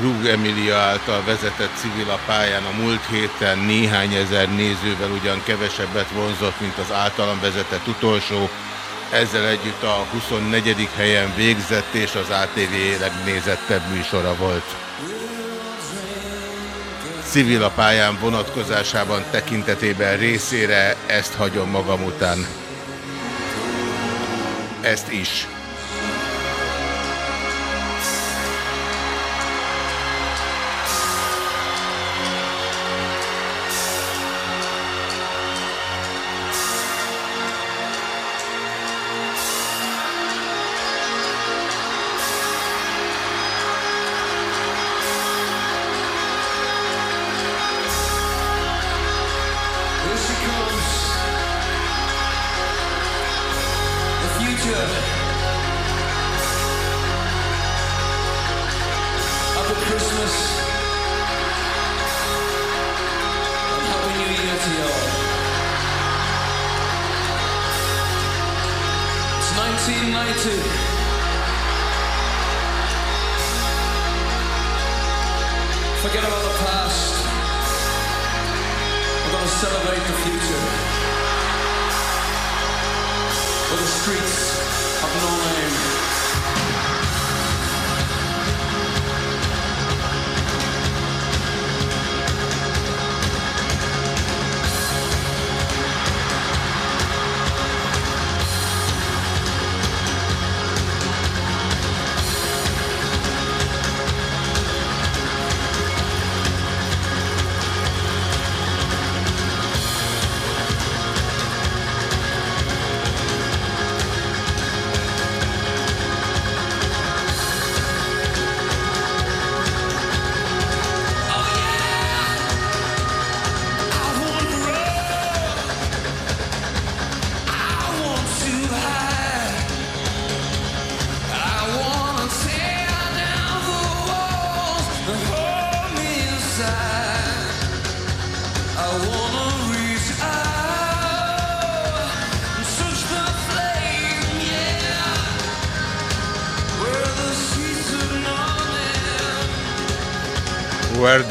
Krug Emilia által vezetett civil a pályán a múlt héten néhány ezer nézővel ugyan kevesebbet vonzott, mint az általam vezetett utolsó. Ezzel együtt a 24. helyen végzett és az ATV legnézettebb műsora volt. Civil a pályán vonatkozásában tekintetében részére ezt hagyom magam után. Ezt is.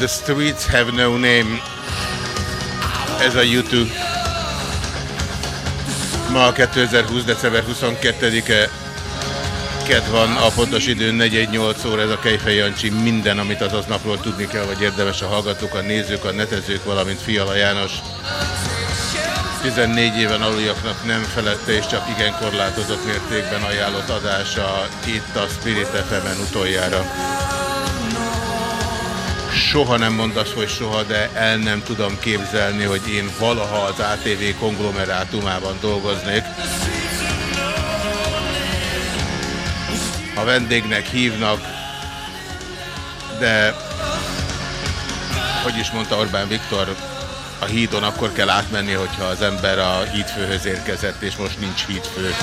The streets have no name. Ez a YouTube. Ma 2020. december 22-e. Ked van, a pontos idő 418 óra, ez a Kejfej Jancsi. Minden, amit az napról tudni kell, vagy érdemes a hallgatók, a nézők, a netezők, valamint Fiala János. 14 éven aluljaknak nem felette, és csak igen korlátozott mértékben ajánlott adása itt a Spirit FM-en utoljára soha nem mondasz, hogy soha, de el nem tudom képzelni, hogy én valaha az ATV konglomerátumában dolgoznék. A vendégnek hívnak, de hogy is mondta Orbán Viktor, a hídon akkor kell átmenni, hogyha az ember a hídfőhöz érkezett, és most nincs hídfő.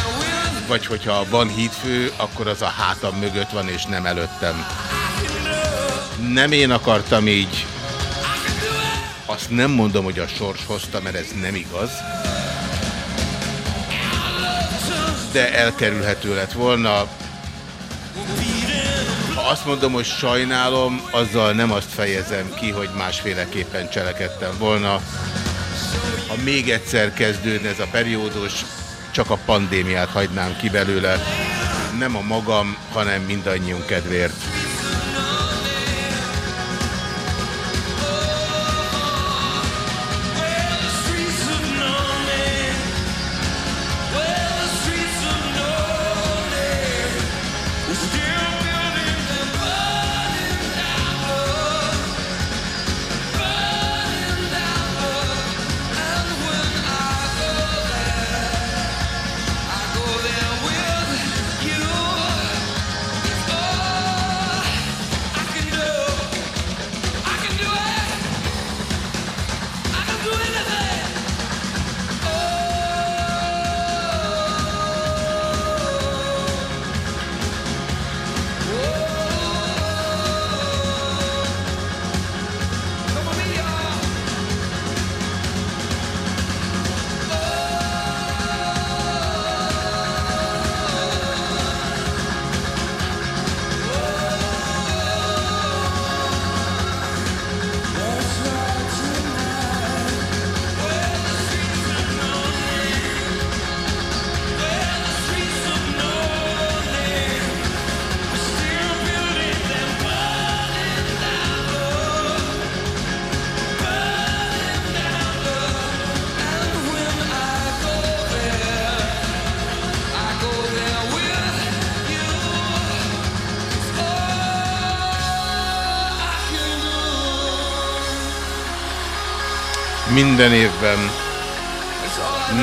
Vagy hogyha van hídfő, akkor az a hátam mögött van, és nem előttem. Nem én akartam így. Azt nem mondom, hogy a sors hozta, mert ez nem igaz. De elkerülhető lett volna. Ha azt mondom, hogy sajnálom, azzal nem azt fejezem ki, hogy másféleképpen cselekedtem volna. Ha még egyszer kezdődne ez a periódus, csak a pandémiát hagynám ki belőle. Nem a magam, hanem mindannyiunk kedvéért. Minden évben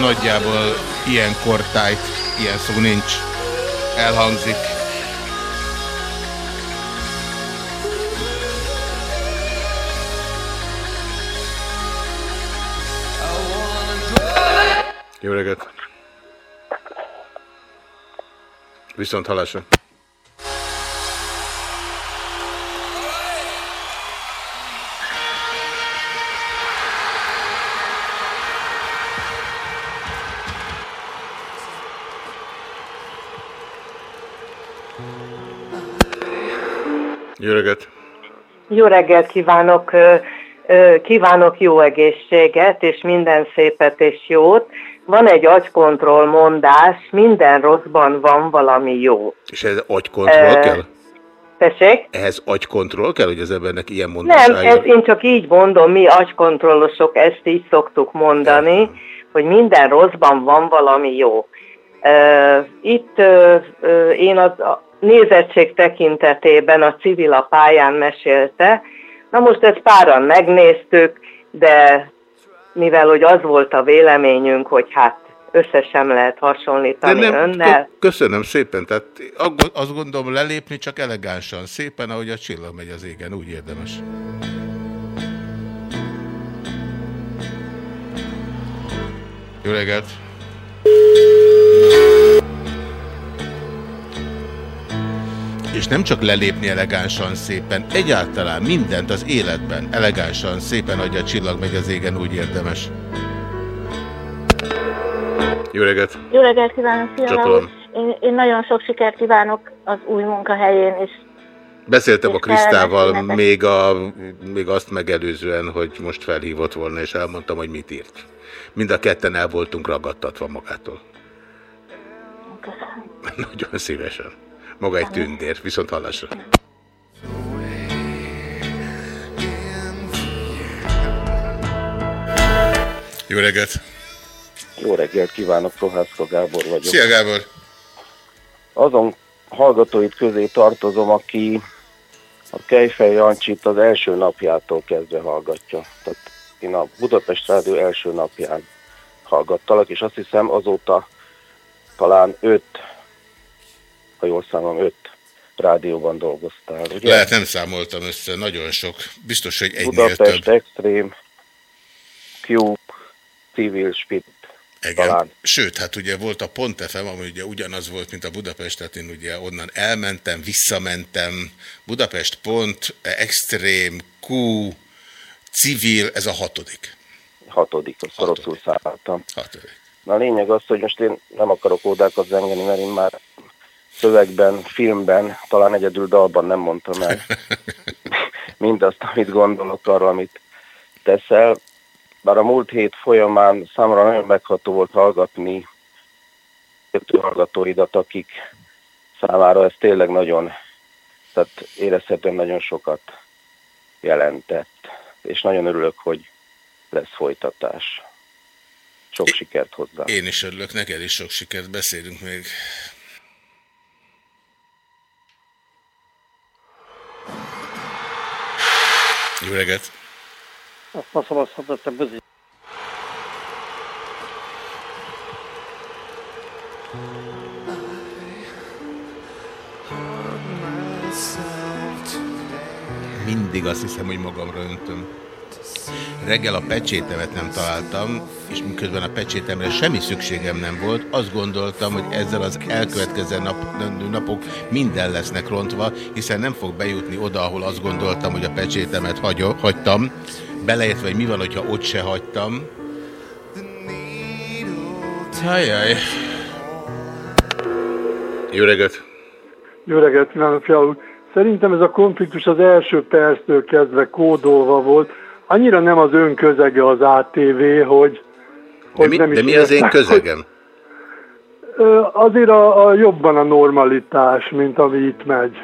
nagyjából ilyen kortájt, ilyen szó nincs, elhangzik. Jó reggelt! Viszont halásra! Jó reggelt! Jó reggelt kívánok, kívánok jó egészséget, és minden szépet és jót. Van egy agykontroll mondás, minden rosszban van valami jó. És ez agykontroll Ö, kell? Tessék? Ehhez agykontroll kell, hogy az embernek ilyen mondás Nem, ez én csak így mondom, mi agykontrollosok ezt így szoktuk mondani, hogy minden rosszban van valami jó. Ö, Itt ö, én az nézettség tekintetében a civil a pályán mesélte, na most ezt páran megnéztük, de mivel hogy az volt a véleményünk, hogy hát össze sem lehet hasonlítani De nem, önnel. kö- köszönöm szépen, tehát azt gondolom lelépni csak elegánsan, szépen, ahogy a csillag megy az égen, úgy érdemes. Jó reggelt! És nem csak lelépni elegánsan szépen, egyáltalán mindent az életben elegánsan szépen, ahogy a csillag megy az égen, úgy érdemes. Jó reggelt! Jó reggelt kívánok, úr. Én, én nagyon sok sikert kívánok az új munkahelyén, és Beszéltem a És Krisztával kellemes még, a, még azt megelőzően, hogy most felhívott volna, és elmondtam, hogy mit írt. Mind a ketten el voltunk ragadtatva magától. köszönöm. Nagyon szívesen. Maga egy tündér, viszont hallásra. Jó reggelt! Jó reggelt kívánok, Prohászka Gábor vagyok. Szia Gábor! Azon hallgatóit közé tartozom, aki a Kejfej Jancsit az első napjától kezdve hallgatja. Tehát én a Budapest Rádió első napján hallgattalak, és azt hiszem azóta talán öt, ha jól számom, öt rádióban dolgoztál. Ugye? Lehet nem számoltam össze, nagyon sok. Biztos, hogy egynél Budapest több. Extreme, Q, Civil Spit. Igen. Talán. Sőt, hát ugye volt a Pont FM, ami ugye ugyanaz volt, mint a Budapest, tehát én ugye onnan elmentem, visszamentem, Budapest Pont, Extrém, Q, Civil, ez a hatodik. Hatodik, azt rosszul szálltam. Hatodik. Na a lényeg az, hogy most én nem akarok ódákat zengeni, mert én már szövegben, filmben, talán egyedül dalban nem mondtam el mindazt, amit gondolok arra, amit teszel. Bár a múlt hét folyamán számomra nagyon megható volt hallgatni hallgatóidat, akik számára ez tényleg nagyon, tehát érezhetően nagyon sokat jelentett. És nagyon örülök, hogy lesz folytatás. Sok sikert hozzá. Én is örülök, neked is sok sikert, beszélünk még. Jó reggelt! Azt ma szavazhatatlan buzi. Mindig azt hiszem, hogy magamra öntöm. Reggel a pecsétemet nem találtam, és miközben a pecsétemre semmi szükségem nem volt, azt gondoltam, hogy ezzel az elkövetkező nap, napok minden lesznek rontva, hiszen nem fog bejutni oda, ahol azt gondoltam, hogy a pecsétemet hagyom, hagytam, beleértve, hogy mi van, hogyha ott se hagytam. Ajaj. Jó reggelt! Jó reggelt kívánok! Szerintem ez a konfliktus az első perctől kezdve kódolva volt. Annyira nem az ön közege az ATV, hogy... De hogy mi, nem is de mi az én közegem? hogy, Azért a, a jobban a normalitás, mint ami itt megy.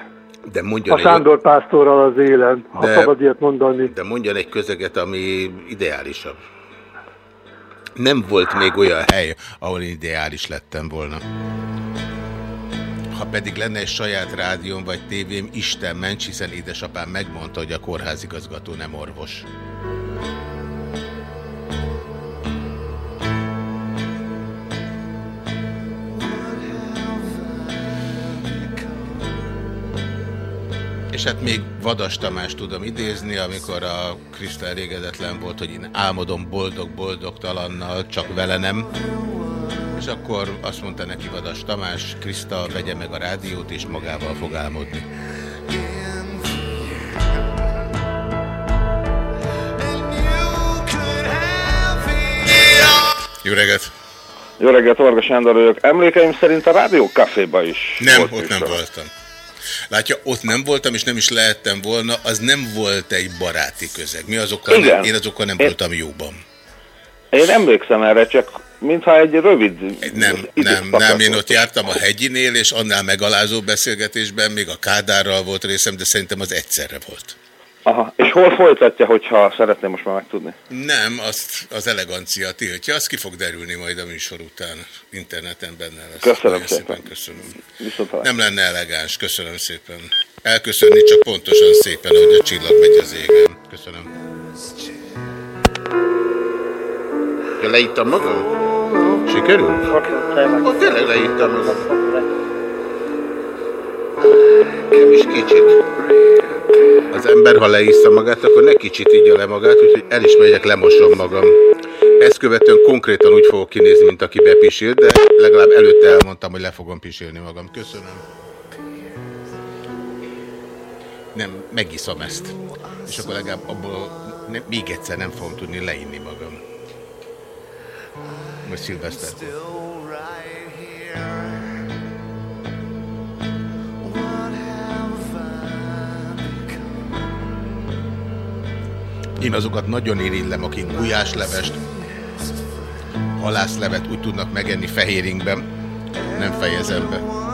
De mondjon A egy- Sándor pásztorral az élen, ha De- szabad ilyet mondani. De mondjon egy közeget, ami ideálisabb. Nem volt még olyan hely, ahol ideális lettem volna. Ha pedig lenne egy saját rádióm vagy tévém, Isten ments, hiszen édesapám megmondta, hogy a kórházigazgató nem orvos. És hát még Vadas Tamás tudom idézni, amikor a Kriszta elégedetlen volt, hogy én álmodom boldog-boldogtalannal, csak vele nem. És akkor azt mondta neki Vadas Tamás, Kriszta vegye meg a rádiót, és magával fog álmodni. Jó reggelt! Jó reggelt, Varga Sándor vagyok. Emlékeim szerint a Rádió Caféba is Nem, volt ott nem műsor. voltam. Látja, ott nem voltam, és nem is lehettem volna, az nem volt egy baráti közeg. Mi azokkal Igen. nem, én azokkal nem Én- voltam jóban. Én emlékszem erre, csak mintha egy rövid Nem, nem, nem, én ott jártam a hegyinél, és annál megalázó beszélgetésben még a Kádárral volt részem, de szerintem az egyszerre volt. Aha. És hol folytatja, hogyha szeretném most már megtudni? Nem, azt az elegancia tiltja, az ki fog derülni majd a műsor után, interneten benne lesz. Köszönöm Nagyon szépen. köszönöm. Viszont Nem lenne elegáns, köszönöm szépen. Elköszönni csak pontosan szépen, hogy a csillag megy az égen. Köszönöm. Ja, leittam magam? Sikerült? Ó, tényleg leittam magam. Nem is kicsit. Az ember, ha leissza magát, akkor ne kicsit ígya le magát, úgyhogy el is megyek, lemosom magam. Ezt követően konkrétan úgy fogok kinézni, mint aki bepisil, de legalább előtte elmondtam, hogy le fogom pisilni magam. Köszönöm. Nem, megiszom ezt. És akkor legalább abból ne, még egyszer nem fogom tudni leinni magam. Most szilveszter. Én azokat nagyon irigylem, akik gulyáslevest, halászlevet úgy tudnak megenni fehéringben. Nem fejezem be.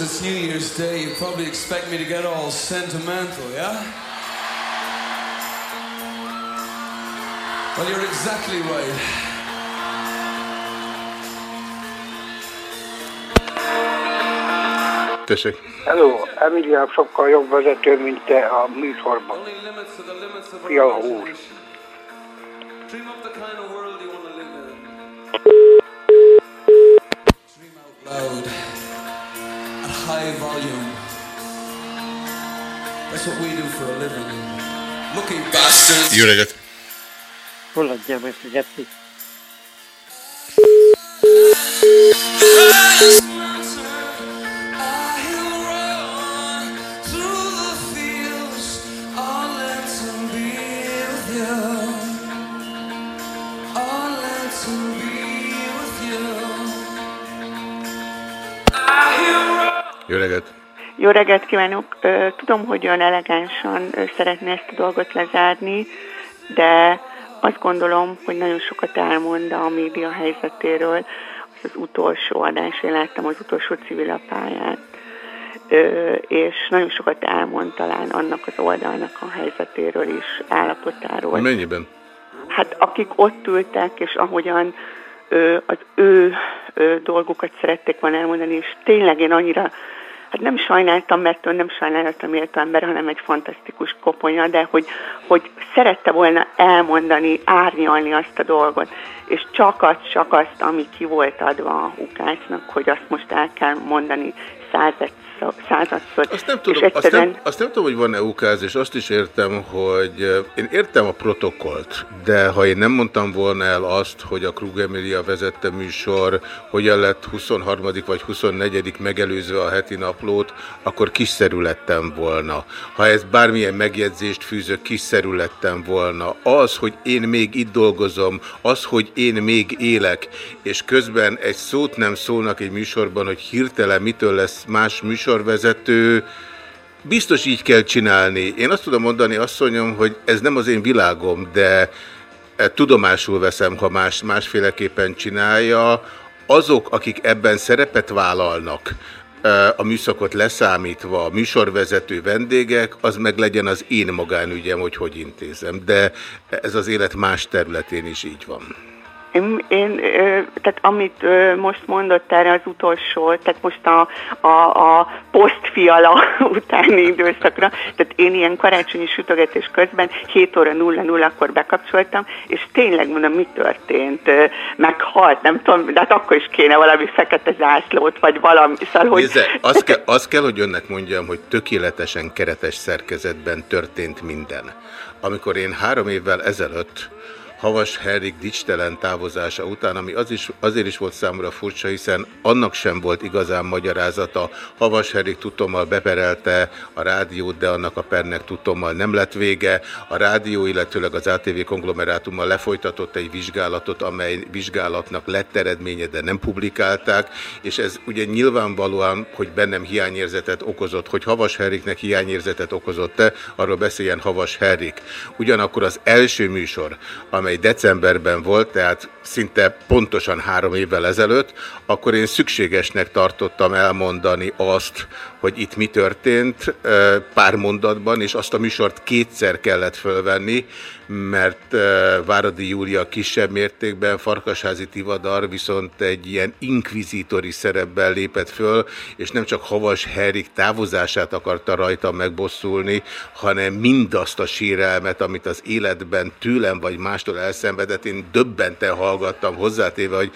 Seeing as it's New Year's Day, you probably expect me to get all sentimental, yeah? Well, you're exactly right. Tessék. Hello, Emilián sokkal jobb vezető, mint te a műsorban. Fiala úr. Jó reggelt! Hol adjál meg figyelni? Jó reggelt! Jó reggelt kívánok! Tudom, hogy ön elegánsan szeretné ezt a dolgot lezárni, de azt gondolom, hogy nagyon sokat elmond a média helyzetéről. Az, az utolsó adás, én láttam az utolsó civil pályát, Ö, és nagyon sokat elmond talán annak az oldalnak a helyzetéről is, állapotáról. Mennyiben? Hát akik ott ültek, és ahogyan az ő ö, dolgokat szerették volna elmondani, és tényleg én annyira, hát nem sajnáltam, mert ő nem sajnáltam méltó ember, hanem egy fantasztikus koponya, de hogy, hogy szerette volna elmondani, árnyalni azt a dolgot, és csak azt, csak azt, ami ki volt adva a ukácnak, hogy azt most el kell mondani század, századszor. Azt nem tudom, és azt egyszerűen... nem, azt nem tudom, hogy van-e ukáz, és azt is értem, hogy én értem a protokollt, de ha én nem mondtam volna el azt, hogy a Krug Emilia vezette műsor hogyan lett 23. vagy 24. megelőzve a heti naplót, akkor kiszerű lettem volna. Ha ez bármilyen megjegyzést fűzök, kiszerű lettem volna. Az, hogy én még itt dolgozom, az, hogy én még élek, és közben egy szót nem szólnak egy műsorban, hogy hirtelen mitől lesz más műsorvezető, biztos így kell csinálni. Én azt tudom mondani, asszonyom, hogy ez nem az én világom, de eh, tudomásul veszem, ha más, másféleképpen csinálja. Azok, akik ebben szerepet vállalnak, eh, a műszakot leszámítva, a műsorvezető vendégek, az meg legyen az én magánügyem, hogy hogy intézem. De ez az élet más területén is így van. Én, tehát amit most mondott erre az utolsó, tehát most a, a, a posztfiala utáni időszakra, tehát én ilyen karácsonyi sütögetés közben 7 óra 00-kor bekapcsoltam, és tényleg mondom, mi történt, meghalt, nem tudom, de hát akkor is kéne valami fekete zászlót, vagy valami, szóval, hogy... Nézze, azt, kell, azt kell, hogy önnek mondjam, hogy tökéletesen keretes szerkezetben történt minden. Amikor én három évvel ezelőtt Havas Henrik dicstelen távozása után, ami az is, azért is volt számomra furcsa, hiszen annak sem volt igazán magyarázata. Havas Henrik tudtommal beperelte a rádiót, de annak a pernek tudtommal nem lett vége. A rádió, illetőleg az ATV konglomerátummal lefolytatott egy vizsgálatot, amely vizsgálatnak lett eredménye, de nem publikálták, és ez ugye nyilvánvalóan, hogy bennem hiányérzetet okozott, hogy Havas Henriknek hiányérzetet okozott-e, arról beszéljen Havas Henrik. Ugyanakkor az első műsor, amely decemberben volt, tehát szinte pontosan három évvel ezelőtt, akkor én szükségesnek tartottam elmondani azt, hogy itt mi történt pár mondatban, és azt a műsort kétszer kellett fölvenni, mert Váradi Júlia kisebb mértékben, Farkasházi Tivadar viszont egy ilyen inkvizítori szerepben lépett föl, és nem csak Havas Herik távozását akarta rajta megbosszulni, hanem mindazt a sérelmet, amit az életben tőlem vagy mástól elszenvedett, én döbbenten hallgattam hozzátéve, hogy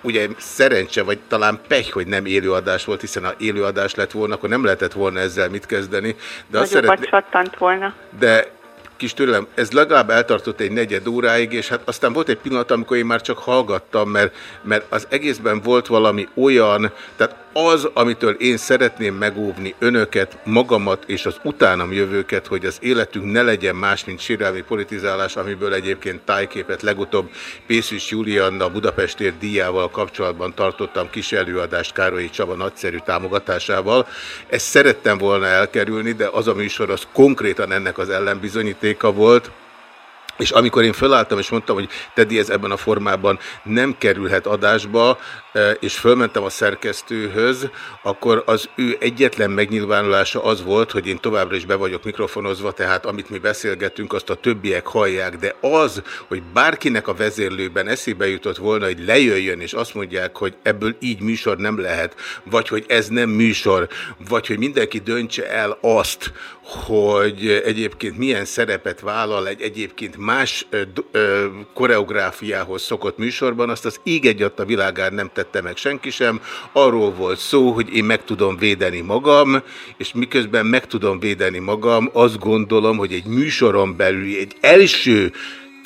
ugye szerencse, vagy talán pech, hogy nem élőadás volt, hiszen ha élőadás lett volna, akkor nem lehetett volna ezzel mit kezdeni. De Nagyobbat szeretné... csattant volna. De kis türelem, ez legalább eltartott egy negyed óráig, és hát aztán volt egy pillanat, amikor én már csak hallgattam, mert, mert az egészben volt valami olyan, tehát az, amitől én szeretném megóvni önöket, magamat és az utánam jövőket, hogy az életünk ne legyen más, mint sérelmi politizálás, amiből egyébként tájképet legutóbb Pészűs Julianna Budapestér díjával kapcsolatban tartottam kis előadást Károlyi Csaba nagyszerű támogatásával. Ezt szerettem volna elkerülni, de az a műsor az konkrétan ennek az ellenbizonyítéka volt, és amikor én fölálltam, és mondtam, hogy Teddy ez ebben a formában nem kerülhet adásba, e, és fölmentem a szerkesztőhöz, akkor az ő egyetlen megnyilvánulása az volt, hogy én továbbra is be vagyok mikrofonozva, tehát amit mi beszélgetünk, azt a többiek hallják, de az, hogy bárkinek a vezérlőben eszébe jutott volna, hogy lejöjjön, és azt mondják, hogy ebből így műsor nem lehet, vagy hogy ez nem műsor, vagy hogy mindenki döntse el azt, hogy egyébként milyen szerepet vállal egy egyébként más ö, ö, koreográfiához szokott műsorban, azt az íg egyat a világán nem tette meg senki sem. Arról volt szó, hogy én meg tudom védeni magam, és miközben meg tudom védeni magam, azt gondolom, hogy egy műsoron belül egy első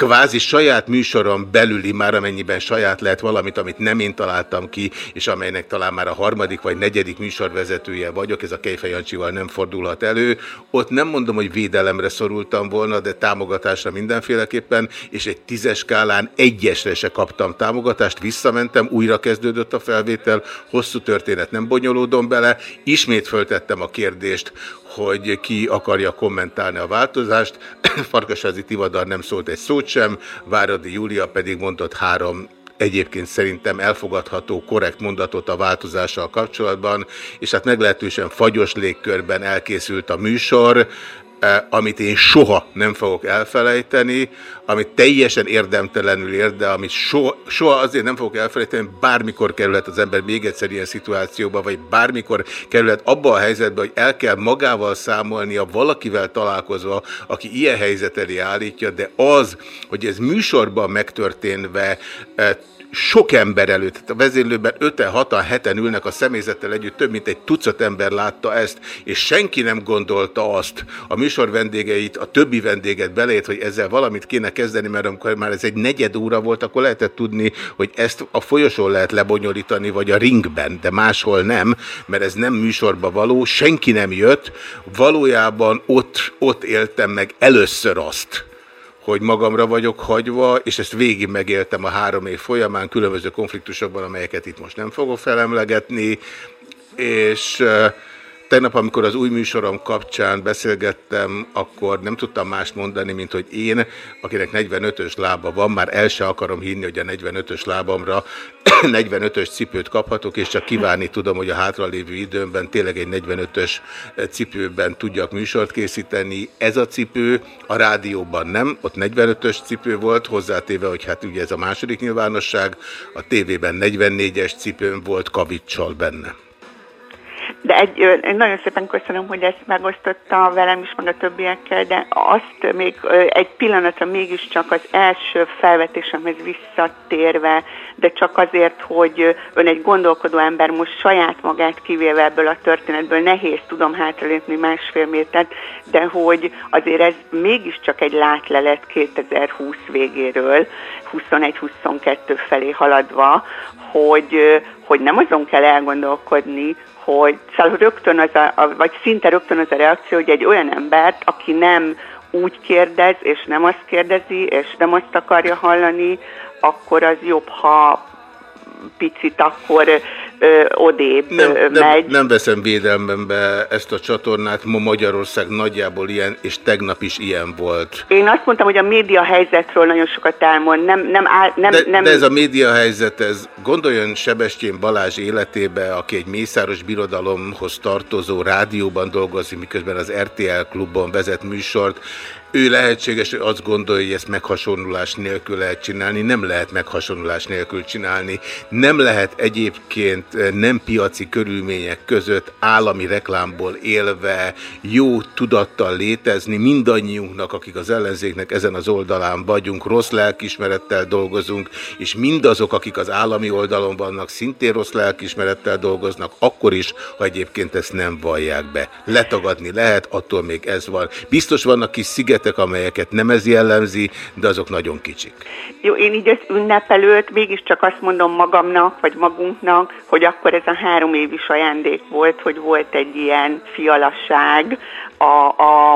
kvázi saját műsoron belüli, már amennyiben saját lehet valamit, amit nem én találtam ki, és amelynek talán már a harmadik vagy negyedik műsorvezetője vagyok, ez a Kejfej Jancsival nem fordulhat elő. Ott nem mondom, hogy védelemre szorultam volna, de támogatásra mindenféleképpen, és egy tízes skálán egyesre se kaptam támogatást, visszamentem, újra kezdődött a felvétel, hosszú történet nem bonyolódom bele, ismét föltettem a kérdést, hogy ki akarja kommentálni a változást. Farkasázi Tivadar nem szólt egy szót sem, Váradi Júlia pedig mondott három egyébként szerintem elfogadható, korrekt mondatot a változással kapcsolatban, és hát meglehetősen fagyos légkörben elkészült a műsor, amit én soha nem fogok elfelejteni, amit teljesen érdemtelenül ér, de amit soha, soha azért nem fogok elfelejteni, bármikor kerülhet az ember még egyszer ilyen szituációba, vagy bármikor kerülhet abba a helyzetbe, hogy el kell magával számolnia valakivel találkozva, aki ilyen helyzet elé állítja, de az, hogy ez műsorban megtörténve sok ember előtt, a vezérlőben 5-en, 6-an, 7-en ülnek a személyzettel együtt, több mint egy tucat ember látta ezt, és senki nem gondolta azt, a műsor vendégeit, a többi vendéget belét, hogy ezzel valamit kéne kezdeni, mert amikor már ez egy negyed óra volt, akkor lehetett tudni, hogy ezt a folyosón lehet lebonyolítani, vagy a ringben, de máshol nem, mert ez nem műsorba való, senki nem jött, valójában ott, ott éltem meg először azt, hogy magamra vagyok hagyva, és ezt végig megéltem a három év folyamán, különböző konfliktusokban, amelyeket itt most nem fogok felemlegetni, és Tegnap, amikor az új műsorom kapcsán beszélgettem, akkor nem tudtam mást mondani, mint hogy én, akinek 45-ös lába van, már el se akarom hinni, hogy a 45-ös lábamra 45-ös cipőt kaphatok, és csak kívánni tudom, hogy a hátralévő időmben tényleg egy 45-ös cipőben tudjak műsort készíteni. Ez a cipő a rádióban nem, ott 45-ös cipő volt, hozzátéve, hogy hát ugye ez a második nyilvánosság, a tévében 44-es cipőm volt kavicsal benne. De egy, én nagyon szépen köszönöm, hogy ezt megosztotta velem is, meg a többiekkel, de azt még egy pillanatra mégiscsak az első felvetésemhez visszatérve, de csak azért, hogy ön egy gondolkodó ember most saját magát kivéve ebből a történetből nehéz tudom hátralépni másfél métert, de hogy azért ez mégiscsak egy látlelet 2020 végéről, 21-22 felé haladva, hogy, hogy nem azon kell elgondolkodni, hogy szóval rögtön az a, vagy szinte rögtön az a reakció, hogy egy olyan embert, aki nem úgy kérdez, és nem azt kérdezi, és nem azt akarja hallani, akkor az jobb, ha picit akkor ö, odébb nem, megy. Nem, nem veszem védelmembe ezt a csatornát, ma Magyarország nagyjából ilyen, és tegnap is ilyen volt. Én azt mondtam, hogy a média helyzetről nagyon sokat elmond. Nem, nem, áll, nem, de, nem... de ez a média helyzet, ez gondoljon Sebestyén Balázs életébe, aki egy Mészáros Birodalomhoz tartozó rádióban dolgozik, miközben az RTL klubban vezet műsort, ő lehetséges, hogy azt gondolja, hogy ezt meghasonlulás nélkül lehet csinálni. Nem lehet meghasonlulás nélkül csinálni. Nem lehet egyébként eh, nem piaci körülmények között állami reklámból élve jó tudattal létezni. Mindannyiunknak, akik az ellenzéknek ezen az oldalán vagyunk, rossz lelkismerettel dolgozunk, és mindazok, akik az állami oldalon vannak, szintén rossz lelkismerettel dolgoznak, akkor is, ha egyébként ezt nem vallják be. Letagadni lehet, attól még ez van. Biztos vannak kis sziget területek, amelyeket nem ez jellemzi, de azok nagyon kicsik. Jó, én így ezt ünnepelőt mégiscsak azt mondom magamnak, vagy magunknak, hogy akkor ez a három év is ajándék volt, hogy volt egy ilyen fialasság a, a,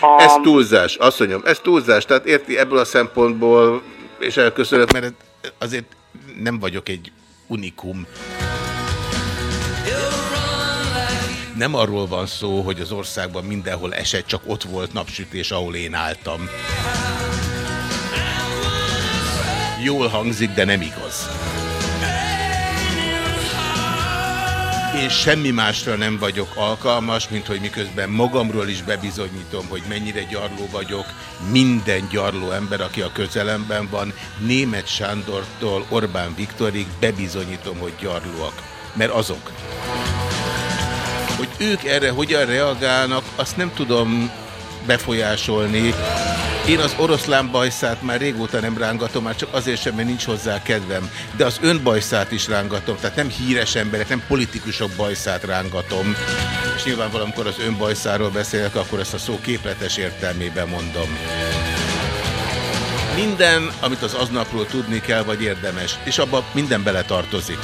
a... Ez túlzás, azt mondjam, ez túlzás, tehát érti ebből a szempontból, és elköszönök, mert azért nem vagyok egy unikum nem arról van szó, hogy az országban mindenhol esett, csak ott volt napsütés, ahol én álltam. Jól hangzik, de nem igaz. Én semmi másra nem vagyok alkalmas, mint hogy miközben magamról is bebizonyítom, hogy mennyire gyarló vagyok, minden gyarló ember, aki a közelemben van, német Sándortól Orbán Viktorig bebizonyítom, hogy gyarlóak. Mert azok. Hogy ők erre hogyan reagálnak, azt nem tudom befolyásolni. Én az oroszlán bajszát már régóta nem rángatom, már csak azért sem, mert nincs hozzá kedvem. De az önbajszát is rángatom, tehát nem híres emberek, nem politikusok bajszát rángatom. És nyilván valamikor az önbajszáról beszélek, akkor ezt a szó képletes értelmében mondom. Minden, amit az aznapról tudni kell, vagy érdemes, és abban minden bele tartozik.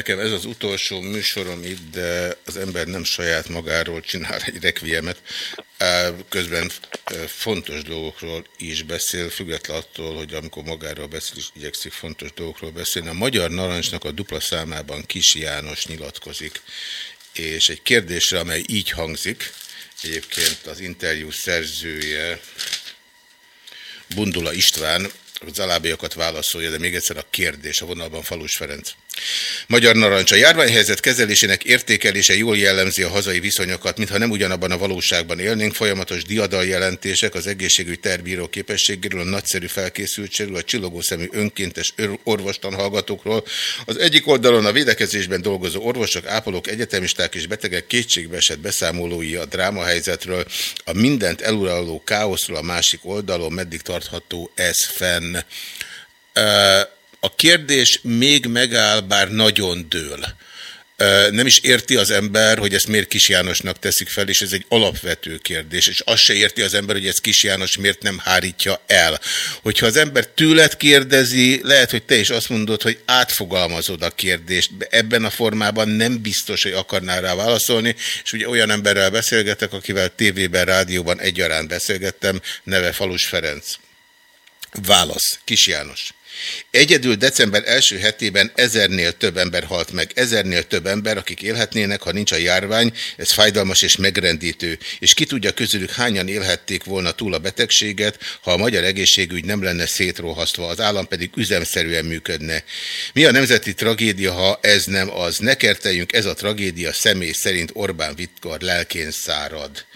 Nekem ez az utolsó műsorom itt, de az ember nem saját magáról csinál egy rekviemet. Közben fontos dolgokról is beszél, független attól, hogy amikor magáról beszél, is igyekszik fontos dolgokról beszélni. A Magyar Narancsnak a dupla számában Kis János nyilatkozik, és egy kérdésre, amely így hangzik, egyébként az interjú szerzője, Bundula István, az alábbiakat válaszolja, de még egyszer a kérdés a vonalban Falus Ferenc. Magyar Narancs. A járványhelyzet kezelésének értékelése jól jellemzi a hazai viszonyokat, mintha nem ugyanabban a valóságban élnénk. Folyamatos diadal jelentések az egészségügy terbíró képességéről, a nagyszerű felkészültségről, a csillogó szemű önkéntes orvostan hallgatókról. Az egyik oldalon a védekezésben dolgozó orvosok, ápolók, egyetemisták és betegek kétségbe esett beszámolói a drámahelyzetről, a mindent eluraló káoszról a másik oldalon, meddig tartható ez fenn. Uh, a kérdés még megáll, bár nagyon dől. Nem is érti az ember, hogy ezt miért Kis Jánosnak teszik fel, és ez egy alapvető kérdés, és azt se érti az ember, hogy ez Kis János miért nem hárítja el. Hogyha az ember tőled kérdezi, lehet, hogy te is azt mondod, hogy átfogalmazod a kérdést, ebben a formában nem biztos, hogy akarnál rá válaszolni, és ugye olyan emberrel beszélgetek, akivel tévében, rádióban egyaránt beszélgettem, neve Falus Ferenc. Válasz, Kis János. Egyedül december első hetében ezernél több ember halt meg, ezernél több ember, akik élhetnének, ha nincs a járvány, ez fájdalmas és megrendítő, és ki tudja közülük hányan élhették volna túl a betegséget, ha a magyar egészségügy nem lenne szétrohasztva, az állam pedig üzemszerűen működne. Mi a nemzeti tragédia, ha ez nem az? Ne kerteljünk, ez a tragédia személy szerint Orbán Viktor lelkén szárad.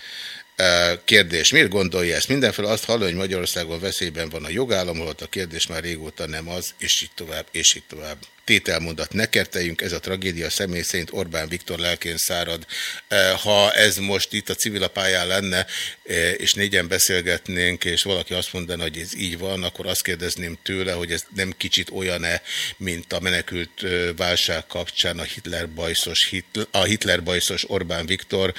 Kérdés, miért gondolja ezt? Mindenféle azt hallja, hogy Magyarországon veszélyben van a jogállam, holott a kérdés már régóta nem az, és így tovább, és így tovább tételmondat ne kerteljünk, ez a tragédia személy szerint Orbán Viktor lelkén szárad. E, ha ez most itt a civil pályán lenne, e, és négyen beszélgetnénk, és valaki azt mondaná, hogy ez így van, akkor azt kérdezném tőle, hogy ez nem kicsit olyan-e, mint a menekült e, válság kapcsán a Hitler bajszos, Hitler, a Hitler bajszos Orbán Viktor,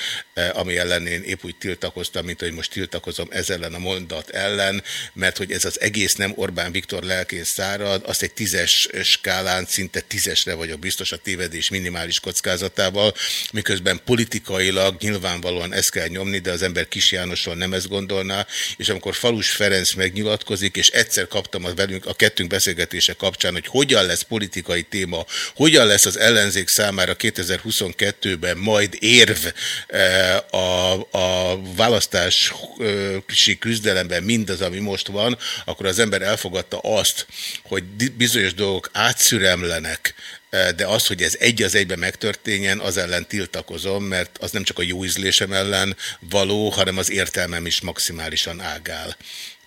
ami ellen én épp úgy tiltakoztam, mint hogy most tiltakozom ez ellen a mondat ellen, mert hogy ez az egész nem Orbán Viktor lelkén szárad, azt egy tízes skálán szinte tízesre vagyok biztos a tévedés minimális kockázatával, miközben politikailag nyilvánvalóan ezt kell nyomni, de az ember Kis Jánosról nem ezt gondolná, és amikor Falus Ferenc megnyilatkozik, és egyszer kaptam a velünk a kettünk beszélgetése kapcsán, hogy hogyan lesz politikai téma, hogyan lesz az ellenzék számára 2022-ben majd érv eh, a, a választási küzdelemben mindaz, ami most van, akkor az ember elfogadta azt, hogy bizonyos dolgok átszürem érdemlenek, de az, hogy ez egy az egyben megtörténjen, az ellen tiltakozom, mert az nem csak a jó ízlésem ellen való, hanem az értelmem is maximálisan ágál.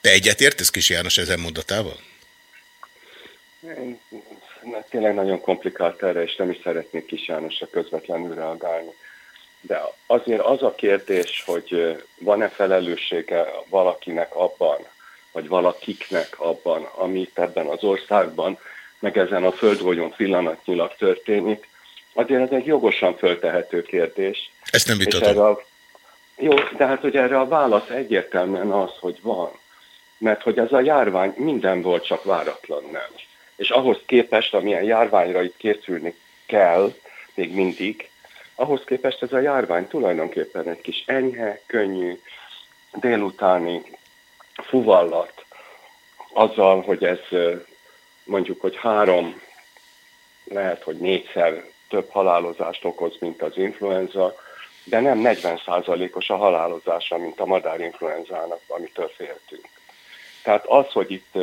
Te egyetértesz Kis János ezen mondatával? Mert tényleg nagyon komplikált erre, és nem is szeretnék Kis Jánosra közvetlenül reagálni. De azért az a kérdés, hogy van-e felelőssége valakinek abban, vagy valakiknek abban, amit ebben az országban, meg ezen a földgolyón pillanatnyilag történik, azért ez egy jogosan föltehető kérdés. Ezt nem vitatom. A, jó, de hát hogy erre a válasz egyértelműen az, hogy van. Mert hogy ez a járvány minden volt, csak váratlan nem. És ahhoz képest, amilyen járványra itt készülni kell, még mindig, ahhoz képest ez a járvány tulajdonképpen egy kis enyhe, könnyű, délutáni fuvallat azzal, hogy ez mondjuk, hogy három, lehet, hogy négyszer több halálozást okoz, mint az influenza, de nem 40%-os a halálozása, mint a madárinfluenzának, amitől féltünk. Tehát az, hogy itt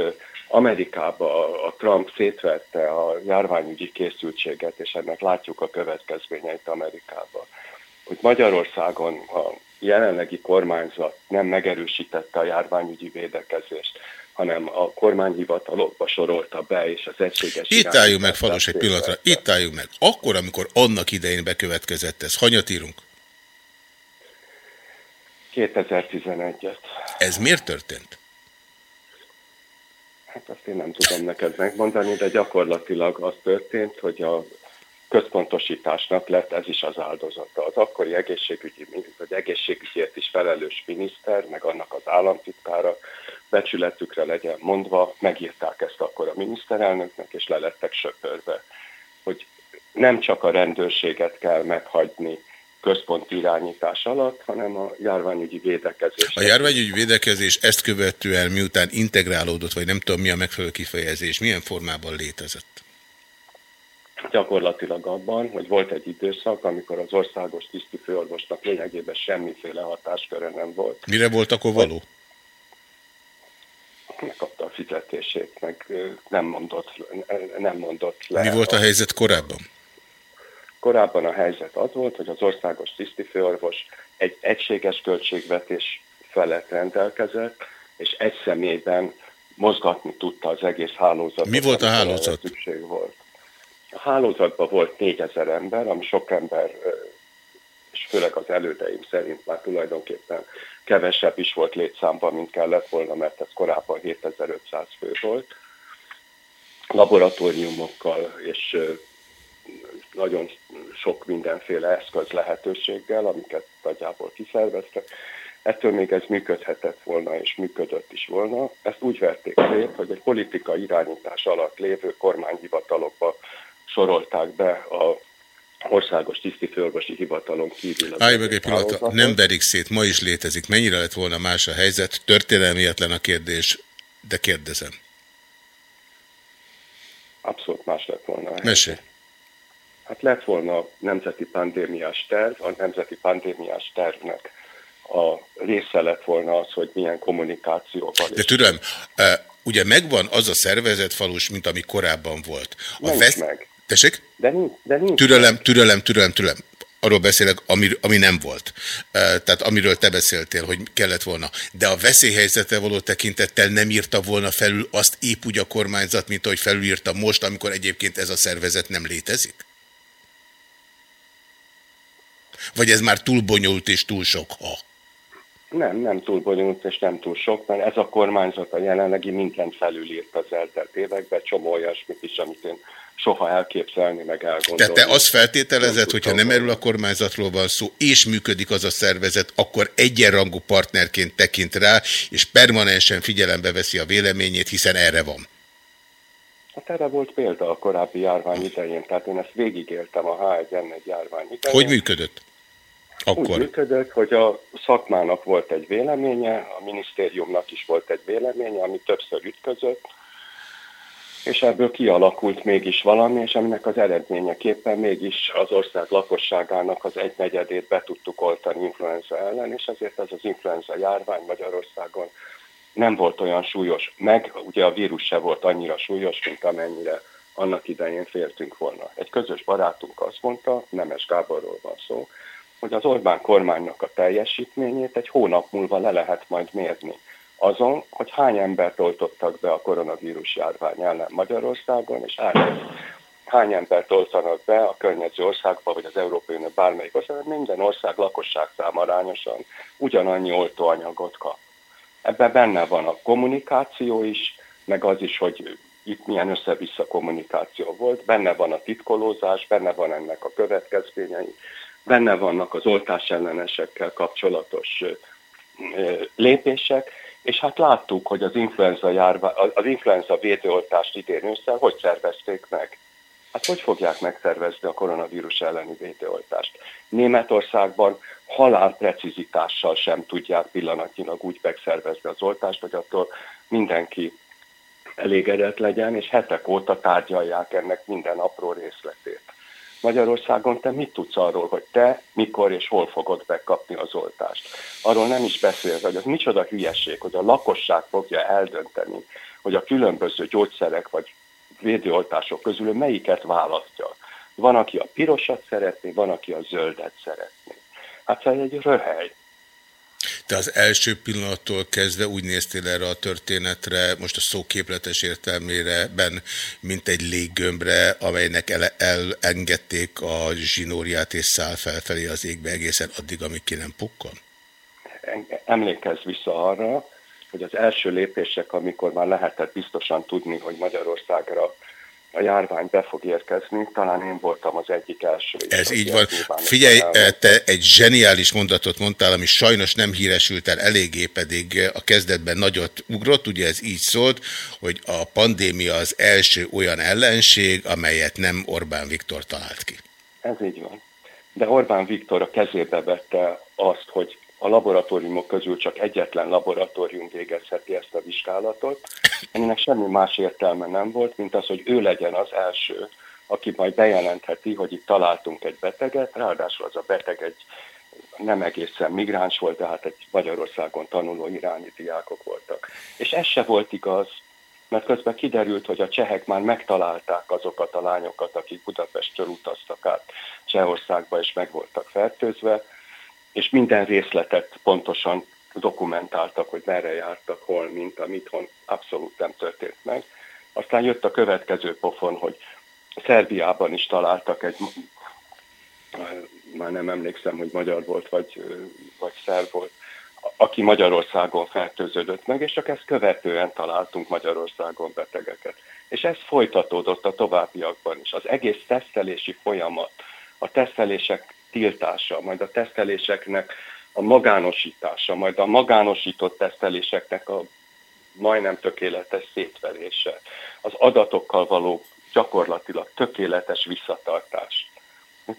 Amerikában a Trump szétvette a járványügyi készültséget, és ennek látjuk a következményeit Amerikában, hogy Magyarországon a jelenlegi kormányzat nem megerősítette a járványügyi védekezést, hanem a kormányhivatalokba sorolta be, és az egységes... Itt álljunk meg, Falos, egy pillanatra. Itt álljunk meg. Akkor, amikor annak idején bekövetkezett ez, hanyat írunk? 2011-et. Ez miért történt? Hát azt én nem tudom neked megmondani, de gyakorlatilag az történt, hogy a központosításnak lett ez is az áldozata. Az akkori egészségügyi, vagy egészségügyért is felelős miniszter, meg annak az államtitkára becsületükre legyen mondva, megírták ezt akkor a miniszterelnöknek, és le lettek söpörve, hogy nem csak a rendőrséget kell meghagyni központi irányítás alatt, hanem a járványügyi védekezés. A járványügyi védekezés ezt követően miután integrálódott, vagy nem tudom mi a megfelelő kifejezés, milyen formában létezett? Gyakorlatilag abban, hogy volt egy időszak, amikor az országos tisztifőorvosnak lényegében semmiféle hatásköre nem volt. Mire volt akkor való? Megkapta a fizetését, meg nem mondott, nem mondott le. Mi volt a helyzet korábban? Korábban a helyzet az volt, hogy az országos tisztifőorvos egy egységes költségvetés felett rendelkezett, és egy személyben mozgatni tudta az egész hálózatot. Mi volt a hálózat? Szükség volt. A hálózatban volt négyezer ember, ami sok ember, és főleg az elődeim szerint már tulajdonképpen kevesebb is volt létszámban, mint kellett volna, mert ez korábban 7500 fő volt. Laboratóriumokkal és nagyon sok mindenféle eszköz lehetőséggel, amiket nagyjából kiszerveztek. Ettől még ez működhetett volna, és működött is volna. Ezt úgy verték szét, hogy egy politika irányítás alatt lévő kormányhivatalokba sorolták be a országos tisztifőorvosi hivatalon kívül. Állj meg egy pillanatra, nem verik szét, ma is létezik. Mennyire lett volna más a helyzet? Történelmietlen a kérdés, de kérdezem. Abszolút más lett volna. Mesélj. Hát lett volna nemzeti pandémiás terv, a nemzeti pandémiás tervnek a része lett volna az, hogy milyen kommunikációval. De tudom, ugye megvan az a szervezetfalus, mint ami korábban volt. A nincs vesz... meg. Tessék? De nincs, de nincs türelem, türelem, türelem, türelem. Arról beszélek, ami, ami nem volt. Tehát amiről te beszéltél, hogy kellett volna. De a veszélyhelyzete való tekintettel nem írta volna felül azt épp úgy a kormányzat, mint ahogy felülírta most, amikor egyébként ez a szervezet nem létezik? Vagy ez már túl bonyolult és túl sok ha? Nem, nem túl bonyolult és nem túl sok, mert ez a kormányzat a jelenlegi mindent felülírt az eltelt években, csomó olyasmit is, amit én soha elképzelni, meg elgondolni. Tehát te azt feltételezed, hogyha nem erről a kormányzatról van szó, és működik az a szervezet, akkor egyenrangú partnerként tekint rá, és permanensen figyelembe veszi a véleményét, hiszen erre van. Hát erre volt példa a korábbi járvány idején, tehát én ezt végigéltem a H1N1 járvány idején. Hogy működött? Akkor. Úgy működött, hogy a szakmának volt egy véleménye, a minisztériumnak is volt egy véleménye, ami többször ütközött, és ebből kialakult mégis valami, és aminek az eredményeképpen mégis az ország lakosságának az egynegyedét be tudtuk oltani influenza ellen, és ezért ez az influenza járvány Magyarországon nem volt olyan súlyos, meg ugye a vírus se volt annyira súlyos, mint amennyire annak idején féltünk volna. Egy közös barátunk azt mondta, Nemes Gáborról van szó, hogy az Orbán kormánynak a teljesítményét egy hónap múlva le lehet majd mérni azon, hogy hány embert oltottak be a koronavírus járvány ellen Magyarországon, és hány embert oltanak be a környező országba, vagy az Európai Unió bármelyik ország, minden ország lakosság arányosan ugyanannyi oltóanyagot kap. Ebben benne van a kommunikáció is, meg az is, hogy itt milyen össze-vissza kommunikáció volt, benne van a titkolózás, benne van ennek a következményei, benne vannak az oltás ellenesekkel kapcsolatos lépések, és hát láttuk, hogy az influenza, járvá, az influenza védőoltást idén ősszel hogy szervezték meg. Hát hogy fogják megszervezni a koronavírus elleni védőoltást? Németországban halálprecizitással sem tudják pillanatnyilag úgy megszervezni az oltást, hogy attól mindenki elégedett legyen, és hetek óta tárgyalják ennek minden apró részletét. Magyarországon te mit tudsz arról, hogy te mikor és hol fogod megkapni az oltást? Arról nem is beszélve, hogy az micsoda hülyeség, hogy a lakosság fogja eldönteni, hogy a különböző gyógyszerek vagy védőoltások közül melyiket választja. Van, aki a pirosat szeretné, van, aki a zöldet szeretné. Hát ez egy röhely. Te az első pillanattól kezdve úgy néztél erre a történetre, most a szóképletes értelmére, ben, mint egy léggömbre, amelynek el elengedték a zsinóriát és száll felfelé az égbe egészen addig, amíg ki nem pukkan? Emlékezz vissza arra, hogy az első lépések, amikor már lehetett biztosan tudni, hogy Magyarországra a járvány be fog érkezni, talán én voltam az egyik első. Ez így van. Figyelj, te egy zseniális mondatot mondtál, ami sajnos nem híresült el eléggé, pedig a kezdetben nagyot ugrott, ugye ez így szólt, hogy a pandémia az első olyan ellenség, amelyet nem Orbán Viktor talált ki. Ez így van. De Orbán Viktor a kezébe vette azt, hogy a laboratóriumok közül csak egyetlen laboratórium végezheti ezt a vizsgálatot. Ennek semmi más értelme nem volt, mint az, hogy ő legyen az első, aki majd bejelentheti, hogy itt találtunk egy beteget, ráadásul az a beteg egy nem egészen migráns volt, de hát egy Magyarországon tanuló iráni diákok voltak. És ez se volt igaz, mert közben kiderült, hogy a csehek már megtalálták azokat a lányokat, akik Budapestről utaztak át Csehországba, és meg voltak fertőzve, és minden részletet pontosan dokumentáltak, hogy merre jártak, hol, mint, amit, hon, abszolút nem történt meg. Aztán jött a következő pofon, hogy Szerbiában is találtak egy, már nem emlékszem, hogy magyar volt, vagy, vagy szerb volt, aki Magyarországon fertőződött meg, és csak ezt követően találtunk Magyarországon betegeket. És ez folytatódott a továbbiakban is. Az egész tesztelési folyamat, a tesztelések tiltása, majd a teszteléseknek a magánosítása, majd a magánosított teszteléseknek a majdnem tökéletes szétverése, az adatokkal való gyakorlatilag tökéletes visszatartás.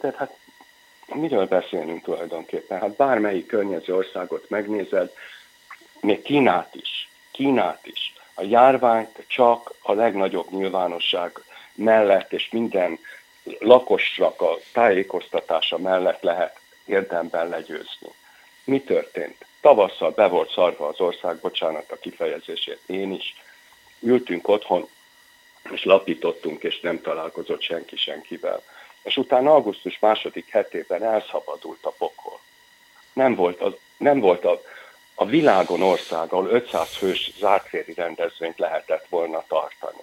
Tehát hát miről beszélünk tulajdonképpen? Hát bármelyik környező országot megnézed, még Kínát is, Kínát is. A járványt csak a legnagyobb nyilvánosság mellett és minden lakosnak a tájékoztatása mellett lehet érdemben legyőzni. Mi történt? Tavasszal be volt szarva az ország, bocsánat a kifejezését, én is. Ültünk otthon, és lapítottunk, és nem találkozott senki senkivel. És utána augusztus második hetében elszabadult a pokol. Nem volt, az, nem volt a, a világon ország, ahol 500 fős zártféri rendezvényt lehetett volna tartani.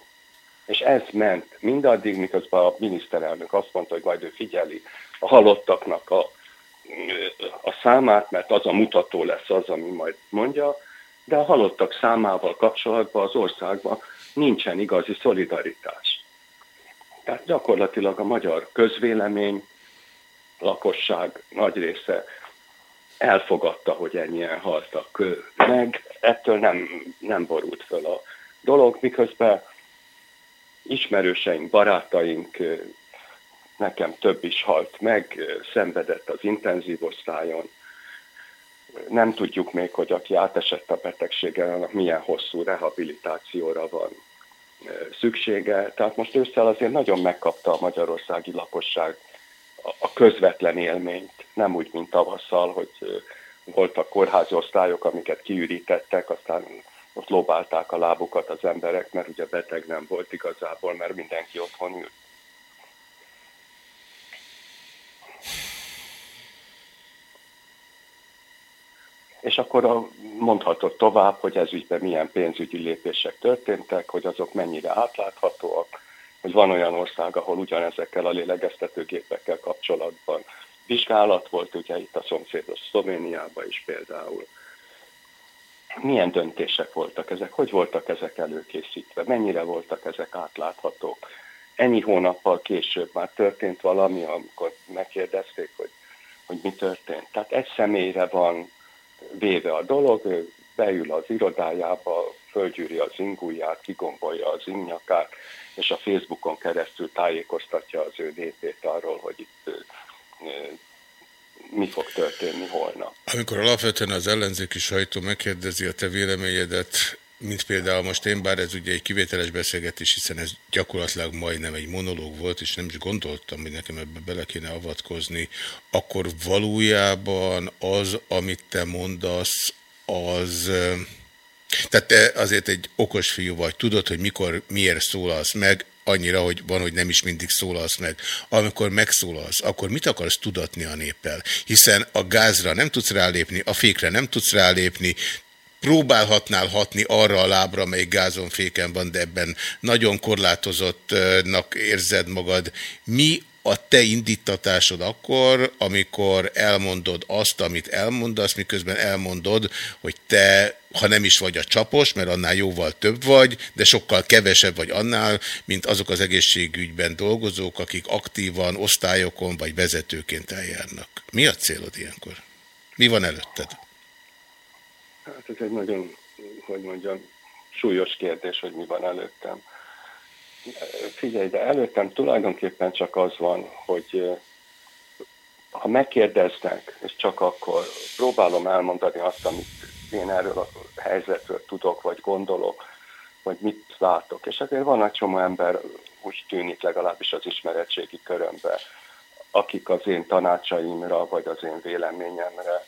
És ez ment mindaddig, miközben a miniszterelnök azt mondta, hogy majd ő figyeli a halottaknak a, a számát, mert az a mutató lesz az, ami majd mondja, de a halottak számával kapcsolatban az országban nincsen igazi szolidaritás. Tehát gyakorlatilag a magyar közvélemény, lakosság nagy része elfogadta, hogy ennyien haltak meg, ettől nem, nem borult föl a dolog, miközben ismerőseink, barátaink, nekem több is halt meg, szenvedett az intenzív osztályon. Nem tudjuk még, hogy aki átesett a betegséggel, annak milyen hosszú rehabilitációra van szüksége. Tehát most ősszel azért nagyon megkapta a magyarországi lakosság a közvetlen élményt, nem úgy, mint tavasszal, hogy voltak kórházi osztályok, amiket kiürítettek, aztán ott lóbálták a lábukat az emberek, mert ugye beteg nem volt igazából, mert mindenki otthon ült. És akkor mondhatod tovább, hogy ez ügyben milyen pénzügyi lépések történtek, hogy azok mennyire átláthatóak, hogy van olyan ország, ahol ugyanezekkel a lélegeztetőgépekkel kapcsolatban vizsgálat volt, ugye itt a szomszédos Szlovéniában is például. Milyen döntések voltak ezek? Hogy voltak ezek előkészítve? Mennyire voltak ezek átláthatók? Ennyi hónappal később már történt valami, amikor megkérdezték, hogy, hogy mi történt. Tehát egy személyre van véve a dolog, ő beül az irodájába, fölgyűri az ingúját, kigombolja az ingnyakát, és a Facebookon keresztül tájékoztatja az ő népét arról, hogy itt mi fog történni holnap. Amikor alapvetően az ellenzéki sajtó megkérdezi a te véleményedet, mint például most én, bár ez ugye egy kivételes beszélgetés, hiszen ez gyakorlatilag majdnem egy monológ volt, és nem is gondoltam, hogy nekem ebbe bele kéne avatkozni, akkor valójában az, amit te mondasz, az... Tehát te azért egy okos fiú vagy, tudod, hogy mikor, miért szólalsz meg, annyira, hogy van, hogy nem is mindig szólalsz meg. Amikor megszólalsz, akkor mit akarsz tudatni a néppel? Hiszen a gázra nem tudsz rálépni, a fékre nem tudsz rálépni, próbálhatnál hatni arra a lábra, amely gázon féken van, de ebben nagyon korlátozottnak érzed magad. Mi a te indítatásod akkor, amikor elmondod azt, amit elmondasz, miközben elmondod, hogy te, ha nem is vagy a csapos, mert annál jóval több vagy, de sokkal kevesebb vagy annál, mint azok az egészségügyben dolgozók, akik aktívan osztályokon vagy vezetőként eljárnak. Mi a célod ilyenkor? Mi van előtted? Hát ez egy nagyon, hogy mondjam, súlyos kérdés, hogy mi van előttem figyelj, de előttem tulajdonképpen csak az van, hogy ha megkérdeznek, és csak akkor próbálom elmondani azt, amit én erről a helyzetről tudok, vagy gondolok, vagy mit látok. És azért van egy csomó ember, úgy tűnik legalábbis az ismeretségi körömbe, akik az én tanácsaimra, vagy az én véleményemre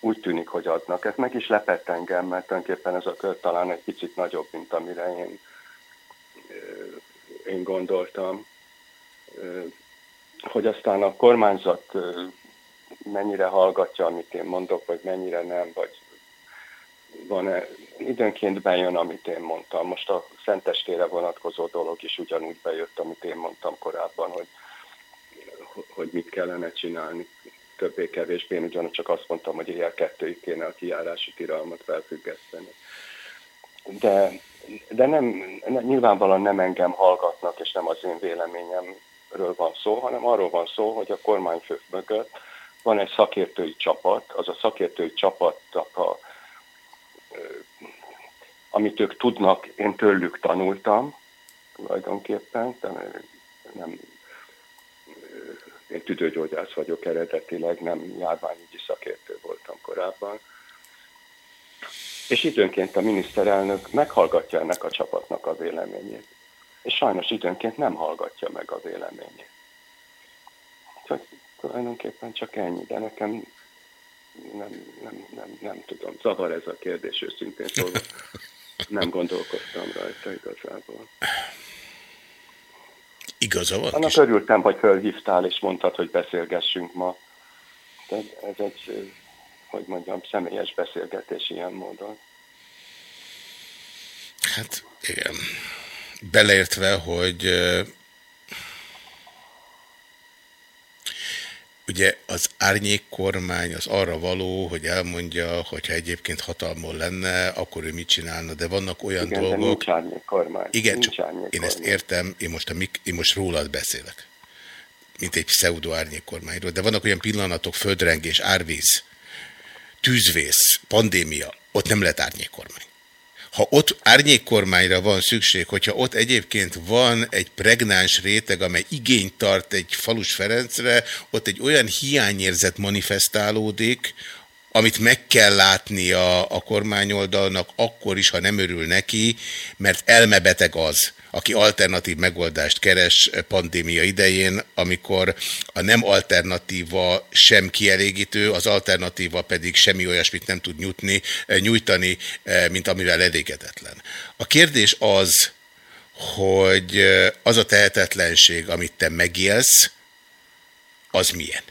úgy tűnik, hogy adnak. Ez meg is lepett engem, mert tulajdonképpen ez a kör talán egy picit nagyobb, mint amire én én gondoltam, hogy aztán a kormányzat mennyire hallgatja, amit én mondok, vagy mennyire nem, vagy van-e, időnként bejön, amit én mondtam. Most a Szentestére vonatkozó dolog is ugyanúgy bejött, amit én mondtam korábban, hogy, hogy mit kellene csinálni többé-kevésbé. Én ugyancsak azt mondtam, hogy ilyen kettőig kéne a kijárási tilalmat felfüggeszteni. De de nem, nyilvánvalóan nem engem hallgatnak, és nem az én véleményemről van szó, hanem arról van szó, hogy a kormányfő mögött van egy szakértői csapat, az a szakértői csapatnak a, amit ők tudnak, én tőlük tanultam tulajdonképpen, de nem, én tüdőgyógyász vagyok eredetileg, nem járványügyi szakértő voltam korábban, és időnként a miniszterelnök meghallgatja ennek a csapatnak a véleményét. És sajnos időnként nem hallgatja meg a véleményét. Csak tulajdonképpen csak ennyi, de nekem nem, nem, nem, nem tudom. Zavar ez a kérdés őszintén szólva. Nem gondolkoztam rajta igazából. Igaza van? Annak örültem, hogy fölhívtál és mondtad, hogy beszélgessünk ma. De ez egy hogy mondjam, személyes beszélgetés ilyen módon. Hát igen. Beleértve, hogy Ugye az árnyék kormány az arra való, hogy elmondja, hogyha egyébként hatalmon lenne, akkor ő mit csinálna, de vannak olyan Igen, dolgok... De nincs árnyék kormány. Igen, nincs csak árnyék én ezt értem, én most, a, én most rólad beszélek, mint egy pseudo árnyék kormányról, de vannak olyan pillanatok, földrengés, árvíz, tűzvész, pandémia, ott nem lehet árnyékkormány. Ha ott árnyékkormányra van szükség, hogyha ott egyébként van egy pregnáns réteg, amely igényt tart egy falus Ferencre, ott egy olyan hiányérzet manifestálódik, amit meg kell látni a, a kormányoldalnak akkor is, ha nem örül neki, mert elmebeteg az, aki alternatív megoldást keres pandémia idején, amikor a nem alternatíva sem kielégítő, az alternatíva pedig semmi olyasmit nem tud nyújtni, nyújtani, mint amivel elégedetlen. A kérdés az, hogy az a tehetetlenség, amit te megélsz, az milyen?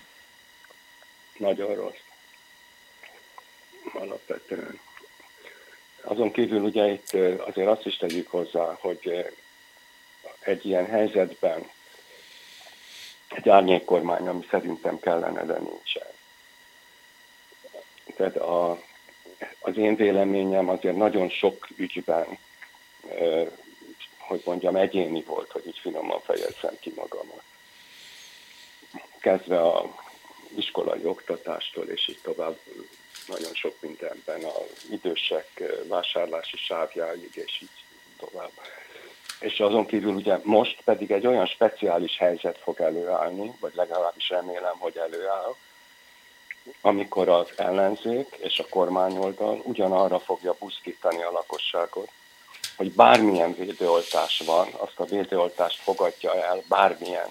Nagyon rossz. Alapvetően. Azon kívül ugye itt azért azt is tegyük hozzá, hogy egy ilyen helyzetben egy árnyékkormány, ami szerintem kellene, de nincsen. Tehát a, az én véleményem azért nagyon sok ügyben, hogy mondjam, egyéni volt, hogy így finoman fejezzem ki magamat. Kezdve a iskolai oktatástól, és így tovább nagyon sok mindenben, az idősek vásárlási sávjáig, és így tovább. És azon kívül ugye most pedig egy olyan speciális helyzet fog előállni, vagy legalábbis remélem, hogy előáll, amikor az ellenzék és a kormányoldal ugyanarra fogja buszkítani a lakosságot, hogy bármilyen védőoltás van, azt a védőoltást fogadja el, bármilyen,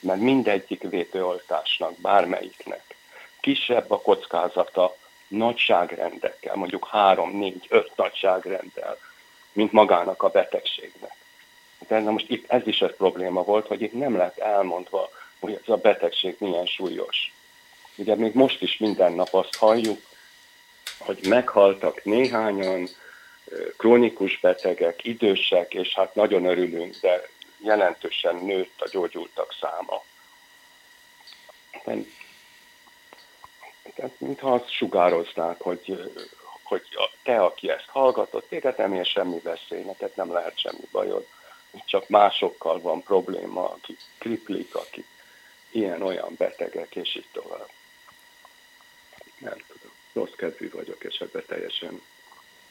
mert mindegyik védőoltásnak, bármelyiknek kisebb a kockázata nagyságrendekkel, mondjuk három, négy, öt nagyságrenddel, mint magának a betegségnek. De na most itt ez is egy probléma volt, hogy itt nem lett elmondva, hogy ez a betegség milyen súlyos. Ugye még most is minden nap azt halljuk, hogy meghaltak néhányan, krónikus betegek, idősek, és hát nagyon örülünk, de jelentősen nőtt a gyógyultak száma. Tehát mintha azt sugároznák, hogy, hogy te, aki ezt hallgatott, téged nem ér semmi veszély, neked nem lehet semmi bajod, csak másokkal van probléma, akik kriplik, akik ilyen-olyan betegek, és így tovább. Nem tudom, rossz kedvű vagyok, és ebbe teljesen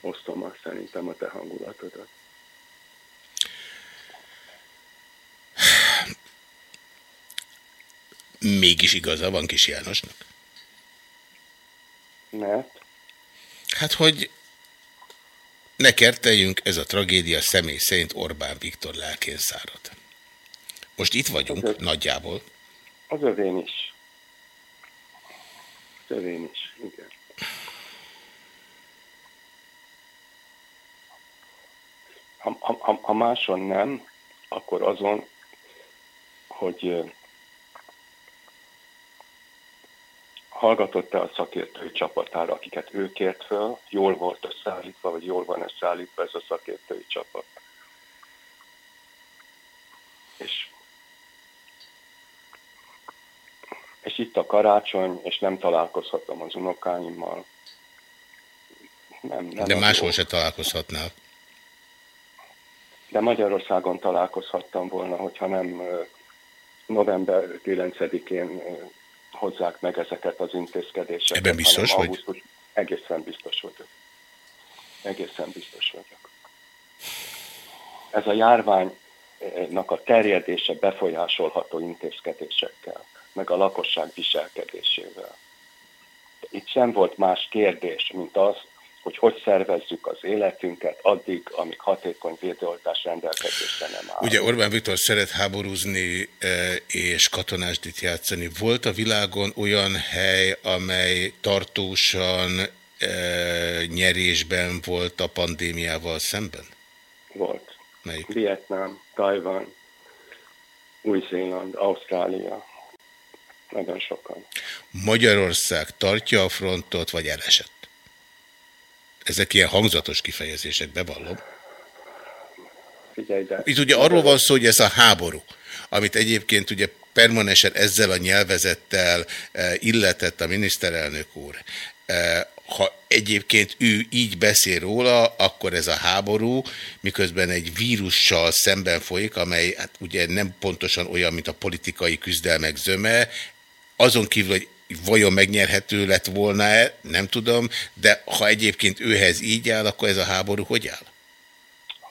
osztom azt szerintem a te hangulatodat. Mégis igaza van Kis Jánosnak? Mert? Hát, hogy ne kerteljünk, ez a tragédia személy szerint Orbán Viktor lelkén szárad. Most itt vagyunk, az nagyjából. Az övén is. Az övén is, igen. Ha, ha, ha máson nem, akkor azon, hogy hallgatott-e a szakértői csapatára, akiket ő kért föl, jól volt összeállítva, vagy jól van összeállítva ez a szakértői csapat. És, és itt a karácsony, és nem találkozhatom az unokáimmal. Nem, nem De máshol se találkozhatnál. De Magyarországon találkozhattam volna, hogyha nem november 9-én hozzák meg ezeket az intézkedéseket. Ebben biztos vagy? Augusztus, egészen biztos vagyok. Egészen biztos vagyok. Ez a járványnak a terjedése befolyásolható intézkedésekkel, meg a lakosság viselkedésével. Itt sem volt más kérdés, mint az, hogy hogy szervezzük az életünket addig, amíg hatékony védőoltás rendelkezésre nem áll. Ugye Orbán Viktor szeret háborúzni e, és katonásdit játszani. Volt a világon olyan hely, amely tartósan e, nyerésben volt a pandémiával szemben? Volt. Melyik? Vietnám, Tajvan, Új-Zéland, Ausztrália. Nagyon sokan. Magyarország tartja a frontot, vagy elesett? Ezek ilyen hangzatos kifejezések, bevallom. Figyelj, de... Itt ugye arról van szó, hogy ez a háború, amit egyébként ugye permanensen ezzel a nyelvezettel eh, illetett a miniszterelnök úr. Eh, ha egyébként ő így beszél róla, akkor ez a háború, miközben egy vírussal szemben folyik, amely hát ugye nem pontosan olyan, mint a politikai küzdelmek zöme, azon kívül, hogy vajon megnyerhető lett volna-e, nem tudom, de ha egyébként őhez így áll, akkor ez a háború hogy áll?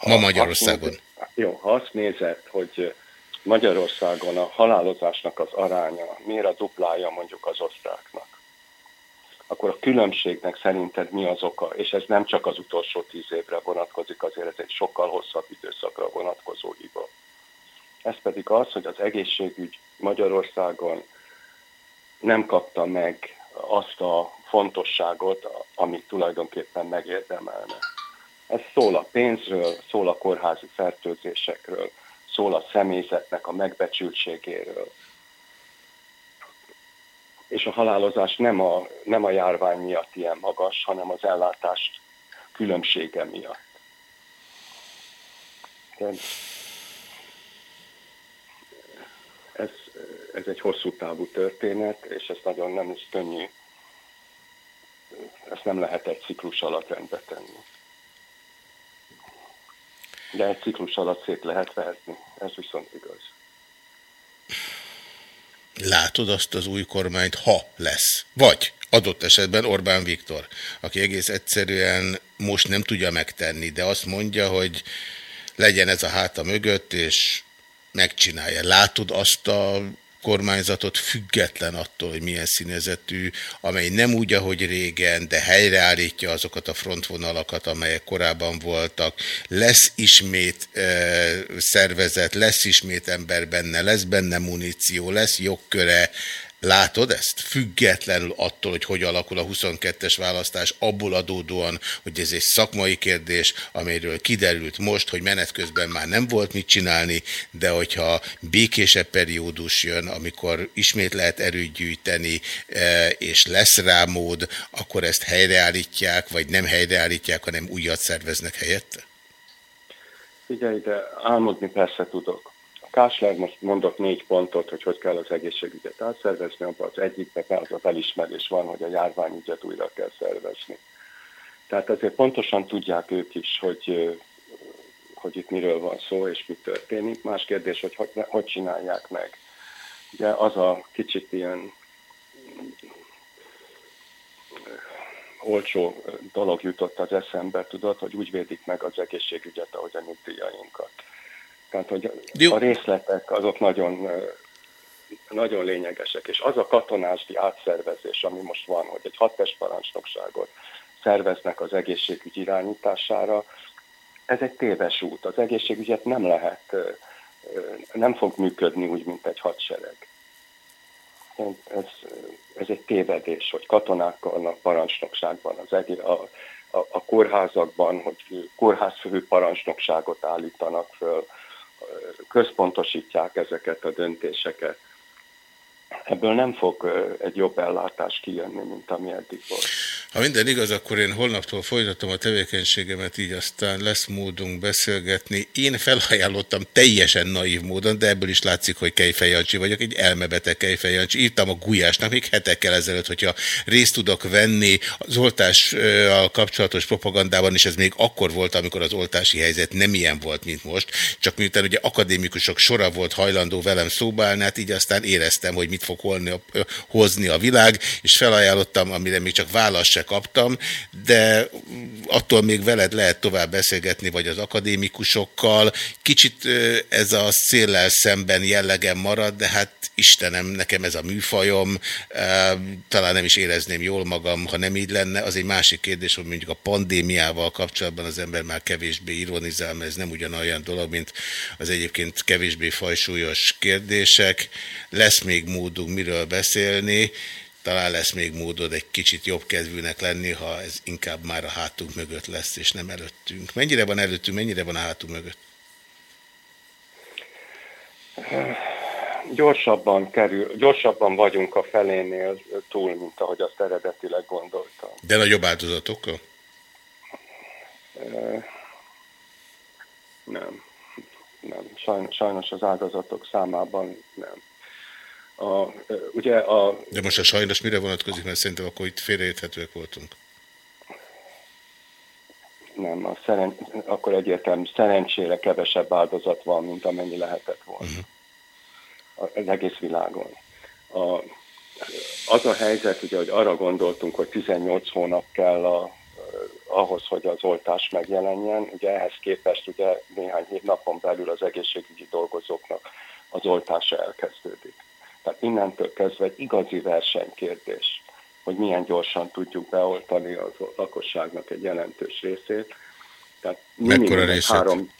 Ma Magyarországon. Nézed, jó, ha azt nézed, hogy Magyarországon a halálozásnak az aránya miért a duplája mondjuk az osztráknak, akkor a különbségnek szerinted mi az oka? És ez nem csak az utolsó tíz évre vonatkozik, azért ez egy sokkal hosszabb időszakra vonatkozó hiba. Ez pedig az, hogy az egészségügy Magyarországon nem kapta meg azt a fontosságot, amit tulajdonképpen megérdemelne. Ez szól a pénzről, szól a kórházi fertőzésekről, szól a személyzetnek a megbecsültségéről. És a halálozás nem a, nem a járvány miatt ilyen magas, hanem az ellátást különbsége miatt. Ez, ez egy hosszú távú történet, és ez nagyon nem is könnyű. Ezt nem lehet egy ciklus alatt rendbe tenni. De egy ciklus alatt szét lehet verni, ez viszont igaz. Látod azt az új kormányt, ha lesz. Vagy adott esetben Orbán Viktor, aki egész egyszerűen most nem tudja megtenni, de azt mondja, hogy legyen ez a háta mögött, és megcsinálja. Látod azt a kormányzatot független attól, hogy milyen színezetű, amely nem úgy, ahogy régen, de helyreállítja azokat a frontvonalakat, amelyek korábban voltak. Lesz ismét e, szervezet, lesz ismét ember benne, lesz benne muníció, lesz jogköre, Látod ezt? Függetlenül attól, hogy hogy alakul a 22-es választás, abból adódóan, hogy ez egy szakmai kérdés, amelyről kiderült most, hogy menet közben már nem volt mit csinálni, de hogyha békésebb periódus jön, amikor ismét lehet erőt gyűjteni, e, és lesz rá mód, akkor ezt helyreállítják, vagy nem helyreállítják, hanem újat szerveznek helyette? Figyelj, de álmodni persze tudok. Kásler most mondott négy pontot, hogy hogy kell az egészségügyet átszervezni, abban az egyikben az a felismerés van, hogy a járványügyet újra kell szervezni. Tehát azért pontosan tudják ők is, hogy, hogy itt miről van szó, és mi történik. Más kérdés, hogy hogy, hogy csinálják meg. Ugye az a kicsit ilyen olcsó dolog jutott az eszembe, tudod, hogy úgy védik meg az egészségügyet, ahogy a nyugdíjainkat. Tehát, hogy Jó. a részletek azok nagyon, nagyon lényegesek. És az a katonásdi átszervezés, ami most van, hogy egy hattes parancsnokságot szerveznek az egészségügy irányítására, ez egy téves út. Az egészségügyet nem lehet, nem fog működni úgy, mint egy hadsereg. Ez, ez egy tévedés, hogy katonák vannak parancsnokságban, az egész, a, a, a kórházakban, hogy kórházfő parancsnokságot állítanak föl, központosítják ezeket a döntéseket. Ebből nem fog egy jobb ellátás kijönni, mint ami eddig volt. Ha minden igaz, akkor én holnaptól folytatom a tevékenységemet, így aztán lesz módunk beszélgetni. Én felajánlottam teljesen naív módon, de ebből is látszik, hogy Kejfejancsi vagyok, egy elmebeteg Kejfejancsi. Írtam a Gulyásnak még hetekkel ezelőtt, hogyha részt tudok venni az oltással kapcsolatos propagandában, és ez még akkor volt, amikor az oltási helyzet nem ilyen volt, mint most, csak miután ugye akadémikusok sora volt hajlandó velem szóbálni, hát így aztán éreztem, hogy mit fog holni, hozni a világ, és felajánlottam, amire még csak válasz se kaptam, de attól még veled lehet tovább beszélgetni, vagy az akadémikusokkal. Kicsit ez a széllel szemben jellegem marad, de hát Istenem, nekem ez a műfajom, talán nem is érezném jól magam, ha nem így lenne. Az egy másik kérdés, hogy mondjuk a pandémiával kapcsolatban az ember már kevésbé ironizál, mert ez nem ugyanolyan dolog, mint az egyébként kevésbé fajsúlyos kérdések. Lesz még módunk miről beszélni, talán lesz még módod egy kicsit jobb kedvűnek lenni, ha ez inkább már a hátunk mögött lesz, és nem előttünk. Mennyire van előttünk, mennyire van a hátunk mögött? Gyorsabban, kerül, gyorsabban vagyunk a felénél túl, mint ahogy azt eredetileg gondoltam. De nagyobb áldozatokkal? Nem. Nem. Sajnos, sajnos az áldozatok számában nem. A, ugye a... De most a sajnos mire vonatkozik, mert szerintem akkor itt félreérthetőek voltunk. Nem, a szeren... akkor egyértelmű szerencsére kevesebb áldozat van, mint amennyi lehetett volna. Uh-huh. Az egész világon. A, az a helyzet, ugye, hogy arra gondoltunk, hogy 18 hónap kell a, ahhoz, hogy az oltás megjelenjen. Ugye ehhez képest ugye néhány hét napon belül az egészségügyi dolgozóknak az oltása elkezdődik. Tehát innentől kezdve egy igazi versenykérdés. hogy milyen gyorsan tudjuk beoltani az lakosságnak egy jelentős részét. Tehát Mekkora részét? Három,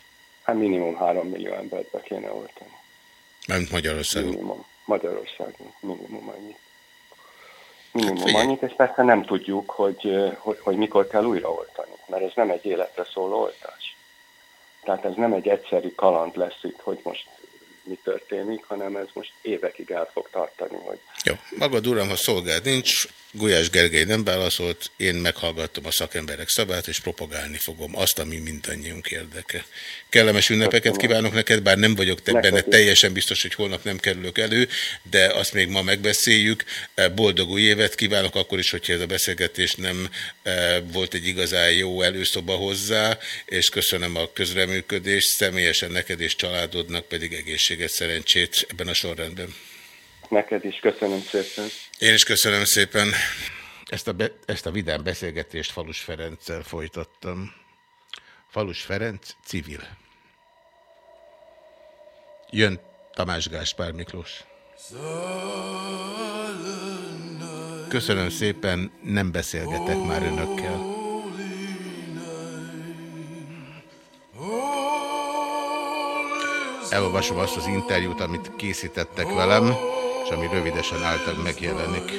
hát minimum három millió embert be kéne oltani. Nem Magyarországon? Minimum. Magyarországon minimum annyit. Minimum hát, annyit, és persze nem tudjuk, hogy, hogy, hogy mikor kell újraoltani, mert ez nem egy életre szóló oltás. Tehát ez nem egy egyszerű kaland lesz itt, hogy most mi történik, hanem ez most évekig el fog tartani. Hogy... Jó, magad uram, ha szolgált nincs, Gulyás Gergely nem válaszolt, én meghallgattam a szakemberek szabát, és propagálni fogom azt, ami mindannyiunk érdeke. Kellemes ünnepeket kívánok neked, bár nem vagyok te benne teljesen biztos, hogy holnap nem kerülök elő, de azt még ma megbeszéljük. Boldog új évet kívánok, akkor is, hogyha ez a beszélgetés nem e, volt egy igazán jó előszoba hozzá, és köszönöm a közreműködést, személyesen neked és családodnak pedig egészséget, szerencsét ebben a sorrendben. Neked is köszönöm szépen. Én is köszönöm szépen. Ezt a, be, ezt a vidám beszélgetést Falus Ferenccel folytattam. Falus Ferenc civil. Jön Tamás Gáspár Miklós. Köszönöm szépen, nem beszélgetek már önökkel. Elolvasom azt az interjút, amit készítettek velem és ami rövidesen által megjelenik.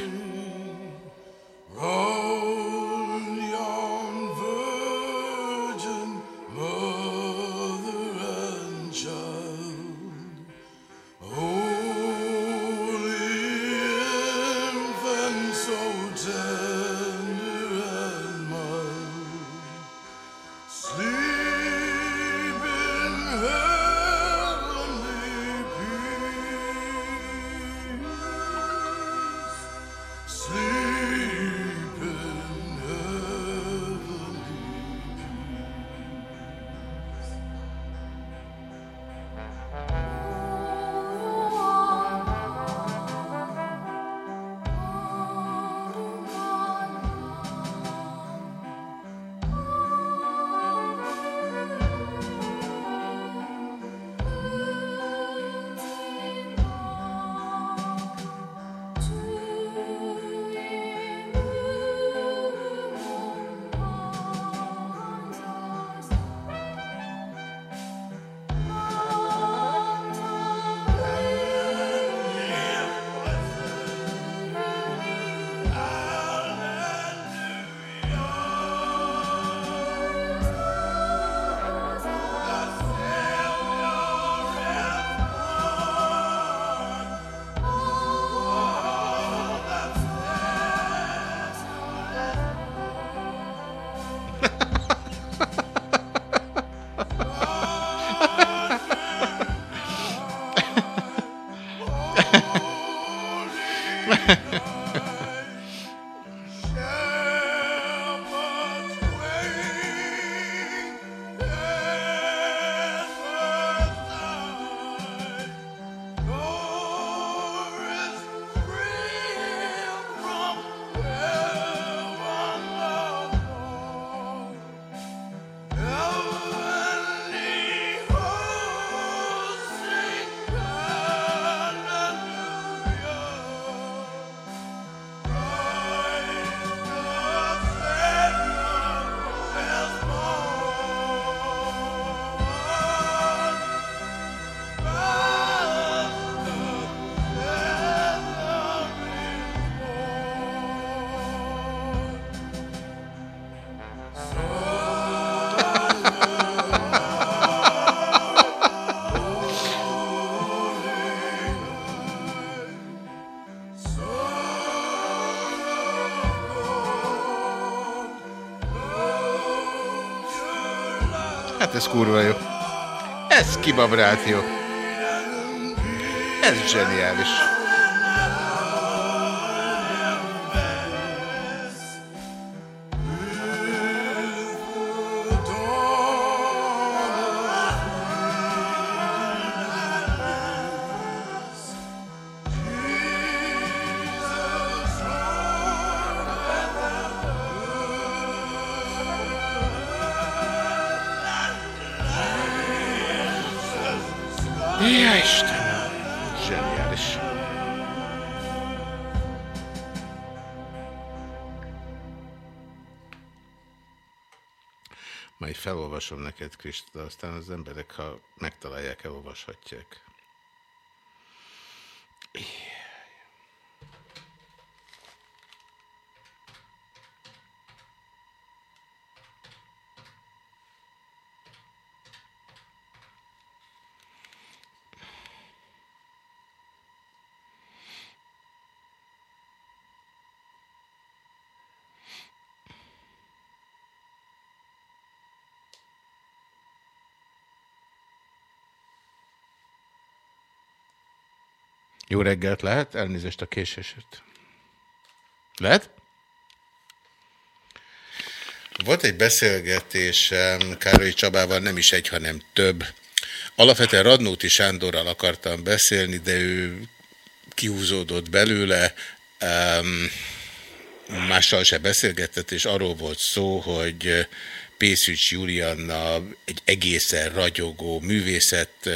Ez kurva jó. Ez kibabrált jó. Ez zseniális. Majd felolvasom neked, Krista, aztán az emberek, ha megtalálják, elolvashatják. Jó reggelt lehet? Elnézést a késését. Lehet? Volt egy beszélgetésem Károly Csabával, nem is egy, hanem több. Alapvetően Radnóti Sándorral akartam beszélni, de ő kihúzódott belőle, um, mással se beszélgetett, és arról volt szó, hogy Pészücs Julianna egy egészen ragyogó művészet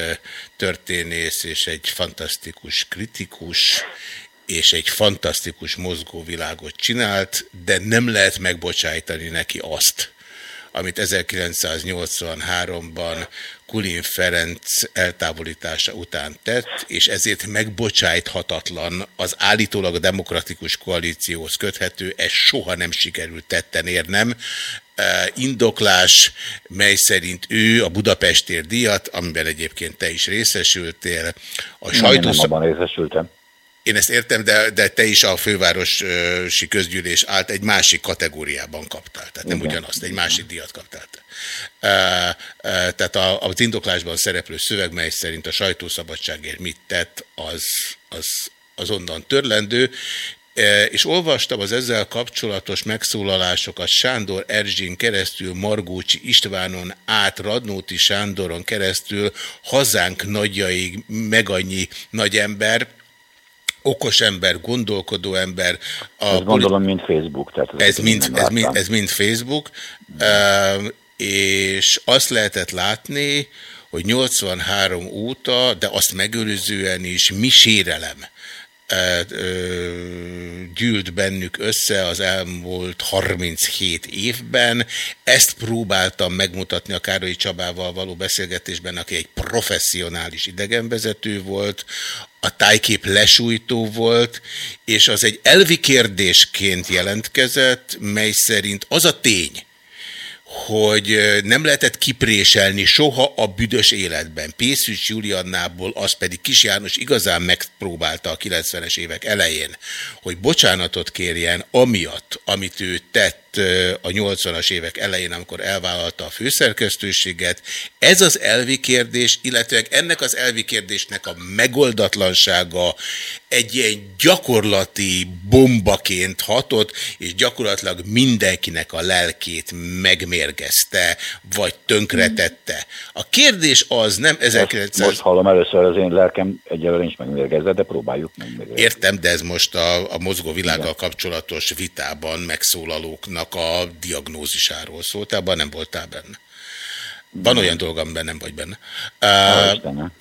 történész, és egy fantasztikus kritikus, és egy fantasztikus mozgóvilágot csinált, de nem lehet megbocsájtani neki azt, amit 1983-ban Kulin Ferenc eltávolítása után tett, és ezért megbocsájthatatlan az állítólag a demokratikus koalícióhoz köthető, ez soha nem sikerült tetten érnem. Indoklás, mely szerint ő a Budapestért díjat, amiben egyébként te is részesültél, a sajtó... Nem abban részesültem. Én ezt értem, de, de te is a fővárosi közgyűlés állt egy másik kategóriában kaptál. Tehát nem Igen. ugyanazt, egy másik díjat kaptál. Tehát az indoklásban szereplő szöveg, mely szerint a sajtószabadságért mit tett, az, az, az onnan törlendő, és olvastam az ezzel kapcsolatos megszólalásokat Sándor Erzsin keresztül, Margócsi Istvánon át, Radnóti Sándoron keresztül, hazánk nagyjaig meg annyi nagy ember, okos ember, gondolkodó ember. A ez gondolom, mint Facebook. Tehát ez, mind, ez, mind, ez mind Facebook, uh, és azt lehetett látni, hogy 83 óta, de azt megőrzően is mi sérelem gyűlt bennük össze az elmúlt 37 évben. Ezt próbáltam megmutatni a Károly Csabával való beszélgetésben, aki egy professzionális idegenvezető volt, a tájkép lesújtó volt, és az egy elvi kérdésként jelentkezett, mely szerint az a tény, hogy nem lehetett kipréselni soha a büdös életben. Pészűs Juliannából, az pedig Kis János igazán megpróbálta a 90-es évek elején, hogy bocsánatot kérjen amiatt, amit ő tett a 80-as évek elején, amikor elvállalta a főszerkesztőséget. Ez az elvi kérdés, illetve ennek az elvi kérdésnek a megoldatlansága egy ilyen gyakorlati bombaként hatott, és gyakorlatilag mindenkinek a lelkét megmérgezte, vagy tönkretette. A kérdés az nem 1900... Most hallom először, az én lelkem egyelőre nincs megmérgezve, de próbáljuk megmérgezni. Értem, de ez most a, a mozgóvilággal kapcsolatos vitában megszólalóknak a diagnózisáról szólt, abban nem voltál benne. Van olyan dolog, amiben nem vagy benne.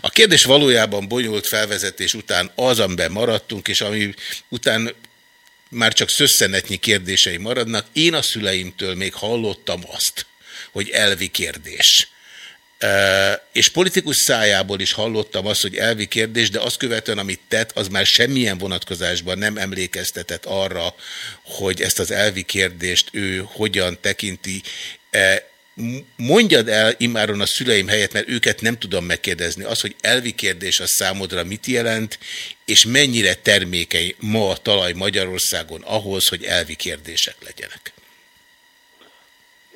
A kérdés valójában bonyolult felvezetés után az, amiben maradtunk, és ami után már csak szösszenetnyi kérdései maradnak. Én a szüleimtől még hallottam azt, hogy elvi kérdés. És politikus szájából is hallottam azt, hogy elvi kérdés, de azt követően, amit tett, az már semmilyen vonatkozásban nem emlékeztetett arra, hogy ezt az elvi kérdést ő hogyan tekinti. Mondjad el imáron a szüleim helyett, mert őket nem tudom megkérdezni. Az, hogy elvi kérdés az számodra mit jelent, és mennyire termékeny ma a talaj Magyarországon ahhoz, hogy elvi kérdések legyenek?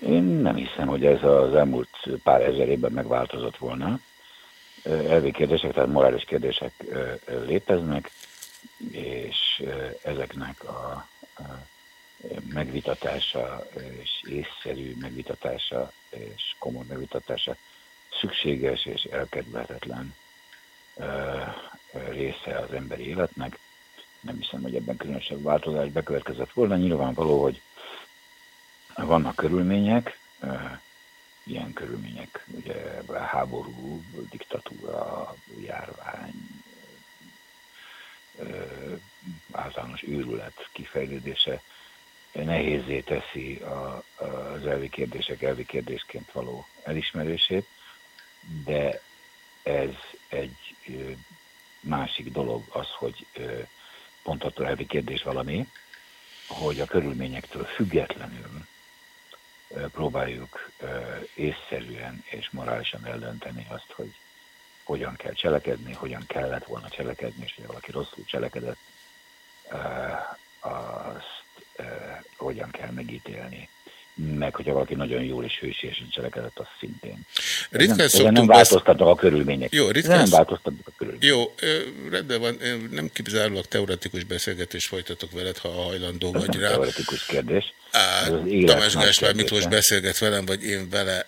Én nem hiszem, hogy ez az elmúlt pár ezer évben megváltozott volna. Elvi kérdések, tehát morális kérdések léteznek, és ezeknek a megvitatása és észszerű megvitatása és komoly megvitatása szükséges és elkedvetetlen része az emberi életnek. Nem hiszem, hogy ebben különösebb változás bekövetkezett volna. Nyilvánvaló, hogy vannak körülmények, ilyen körülmények, ugye háború, diktatúra, járvány, általános őrület kifejlődése nehézé teszi az elvi kérdések elvi kérdésként való elismerését, de ez egy másik dolog az, hogy pont attól elvi kérdés valami, hogy a körülményektől függetlenül próbáljuk észszerűen és morálisan eldönteni azt, hogy hogyan kell cselekedni, hogyan kellett volna cselekedni, és hogy valaki rosszul cselekedett, azt hogyan kell megítélni meg hogyha valaki nagyon jól és hősiesen cselekedett, az szintén. Ritkán nem, szoktunk nem változtatnak a körülmények. Jó, ritkán nem változtatnak a körülmények. Jó, rendben van, nem kizárólag teoretikus beszélgetés folytatok veled, ha hajlandó vagy rá. Teoretikus kérdés. Tamás Gáspár Miklós beszélget velem, vagy én vele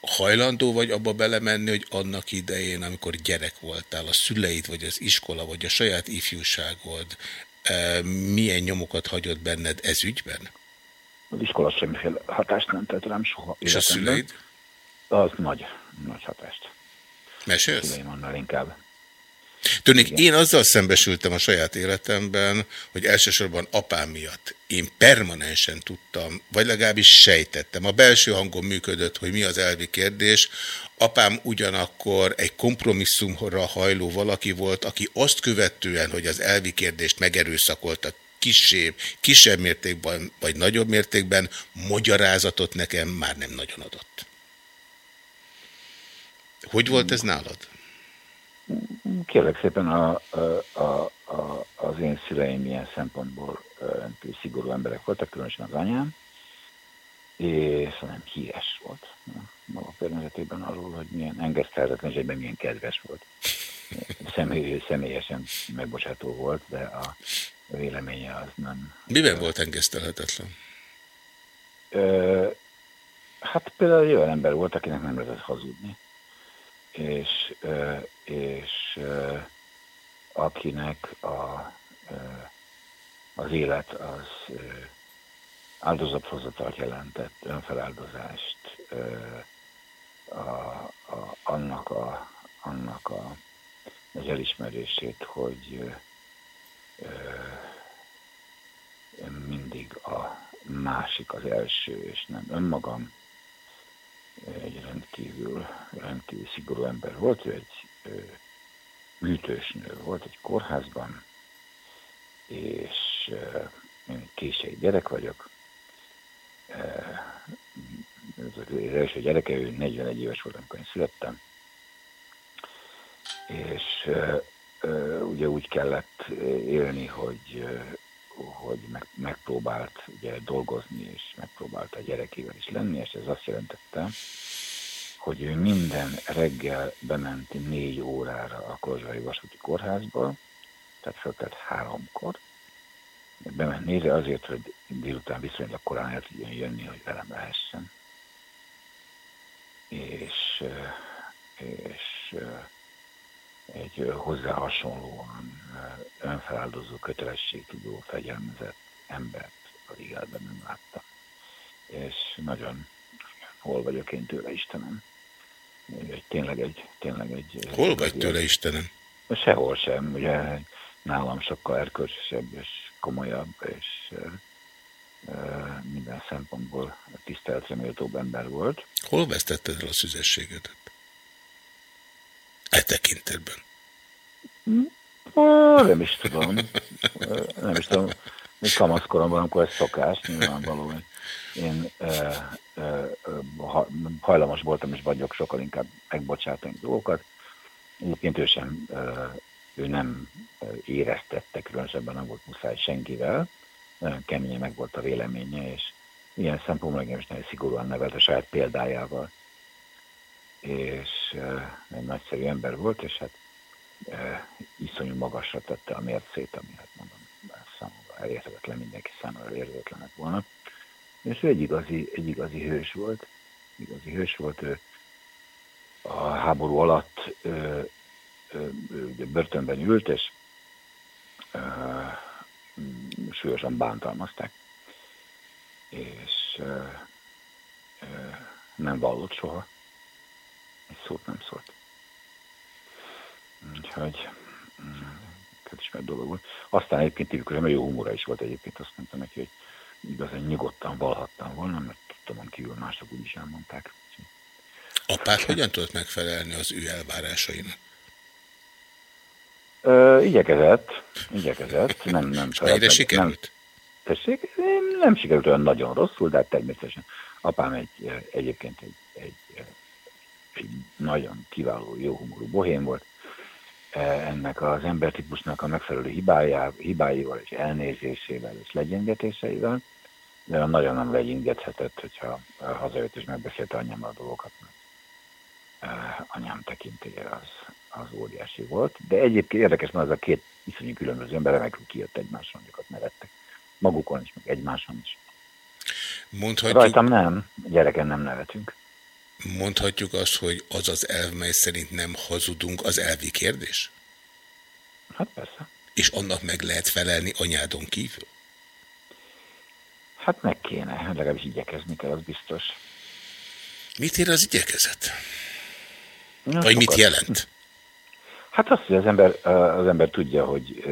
hajlandó vagy abba belemenni, hogy annak idején, amikor gyerek voltál, a szüleid, vagy az iskola, vagy a saját ifjúságod milyen nyomokat hagyott benned ez ügyben? Az iskola semmiféle hatást nem tett rám soha. És a szüleid? Az nagy, nagy hatást. Mesélsz? Szüleim annál inkább. Tudnék, én azzal szembesültem a saját életemben, hogy elsősorban apám miatt én permanensen tudtam, vagy legalábbis sejtettem. A belső hangom működött, hogy mi az elvi kérdés. Apám ugyanakkor egy kompromisszumra hajló valaki volt, aki azt követően, hogy az elvi kérdést megerőszakolta kisebb, kisebb mértékben, vagy nagyobb mértékben, magyarázatot nekem már nem nagyon adott. Hogy volt ez nálad? Kérlek szépen a, a, a, az én szüleim ilyen szempontból rendkívül szigorú emberek voltak, különösen az anyám, és nem híres volt maga környezetében arról, hogy milyen engesztelhetetlen, és egyben milyen kedves volt. Személy, személyesen megbocsátó volt, de a véleménye az nem... Miben volt engesztelhetetlen? Ö, hát például olyan ember volt, akinek nem lehetett hazudni és, és akinek a, az élet az áldozathozatalt jelentett, önfeláldozást, a, a, annak, a, annak a, az elismerését, hogy mindig a másik az első, és nem önmagam, egy rendkívül, rendkívül szigorú ember volt, ő egy műtős nő volt egy kórházban, és én késői gyerek vagyok. Ez az első gyereke, ő 41 éves volt, amikor én születtem. És ugye úgy kellett élni, hogy hogy meg, megpróbált ugye, dolgozni, és megpróbált a gyerekével is lenni, és ez azt jelentette, hogy ő minden reggel bement négy órára a Kolozsvai Vasúti Kórházba, tehát föltett háromkor, bement nézve azért, hogy délután viszonylag korán el tudjon jönni, hogy velem lehessen. És, és egy hozzá hasonlóan önfeláldozó, kötelességtudó, fegyelmezett embert az életben nem láttam. És nagyon hol vagyok én tőle, Istenem. Egy, tényleg egy... Tényleg egy hol vagy tőle, Istenem? Sehol sem. Ugye nálam sokkal erkölcsösebb és komolyabb, és minden szempontból tiszteletre méltóbb ember volt. Hol vesztetted el a szüzességedet? E tekintetben? Nem is tudom. Nem is tudom. Még kamaszkoromban, amikor ez szokás, nyilvánvaló, én e, e, hajlamos voltam, és vagyok sokkal inkább megbocsátani dolgokat. Egyébként ő sem, e, ő nem éreztette, különösebben nem volt muszáj senkivel. Nagyon keményen meg volt a véleménye, és ilyen szempontból engem is nagyon szigorúan nevelt a saját példájával és egy nagyszerű ember volt, és hát iszonyú magasra tette a mércét, ami hát mondom, számomra elérhetetlen, mindenki számára elérhetetlen lett volna. És ő egy igazi, egy igazi hős volt, igazi hős volt, ő a háború alatt ő, ő ugye börtönben ült, és ö, súlyosan bántalmazták, és ö, ö, nem vallott soha egy szót nem szólt. Úgyhogy ismert dolog volt. Aztán egyébként tipikus, mert jó humora is volt egyébként, azt mondtam neki, hogy igaz, nyugodtan valhattam volna, mert tudtam kívül mások úgy is elmondták. Apát hogyan tudott megfelelni az ő elvárásainak? Ö, igyekezett, igyekezett, nem, nem. És mennyire sikerült? Nem, tessék, nem sikerült olyan nagyon rosszul, de hát természetesen apám egy, egyébként egy, egy, egy nagyon kiváló, jó humorú bohém volt, ennek az embertípusnak a megfelelő hibájá, hibáival és elnézésével és legyengetéseivel, de nagyon nem legyingethetett, hogyha hazajött és megbeszélte anyámmal a dolgokat, mert anyám tekintélye az, az óriási volt. De egyébként érdekes, mert az a két iszonyú különböző ember remekül kijött egymásra, amiket nevettek. Magukon is, meg egymáson is. Mondhatjuk, Rajtam nem, gyereken nem nevetünk. Mondhatjuk azt, hogy az az elv, mely szerint nem hazudunk, az elvi kérdés? Hát persze. És annak meg lehet felelni anyádon kívül? Hát meg kéne, legalábbis igyekezni kell, az biztos. Mit ér az igyekezet? Na, Vagy mit jelent? Hát azt, hogy az ember, az ember tudja, hogy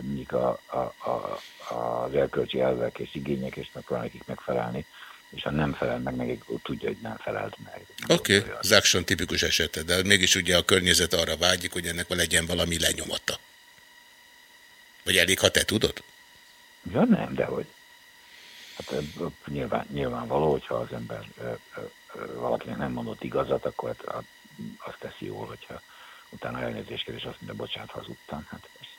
mik a, a, a, az erkölcsi elvek és igények, és nekik megfelelni, és ha nem felel meg, meg tudja, hogy nem felelt meg. Oké, okay. az action tipikus esete, de mégis ugye a környezet arra vágyik, hogy ennek legyen valami lenyomata. Vagy elég, ha te tudod? Ja nem, de hogy. Hát nyilván, nyilvánvaló, hogyha az ember valakinek nem mondott igazat, akkor hát azt teszi jól, hogyha utána elnézést kér, és azt mondja, bocsánat, hazudtam. Hát persze.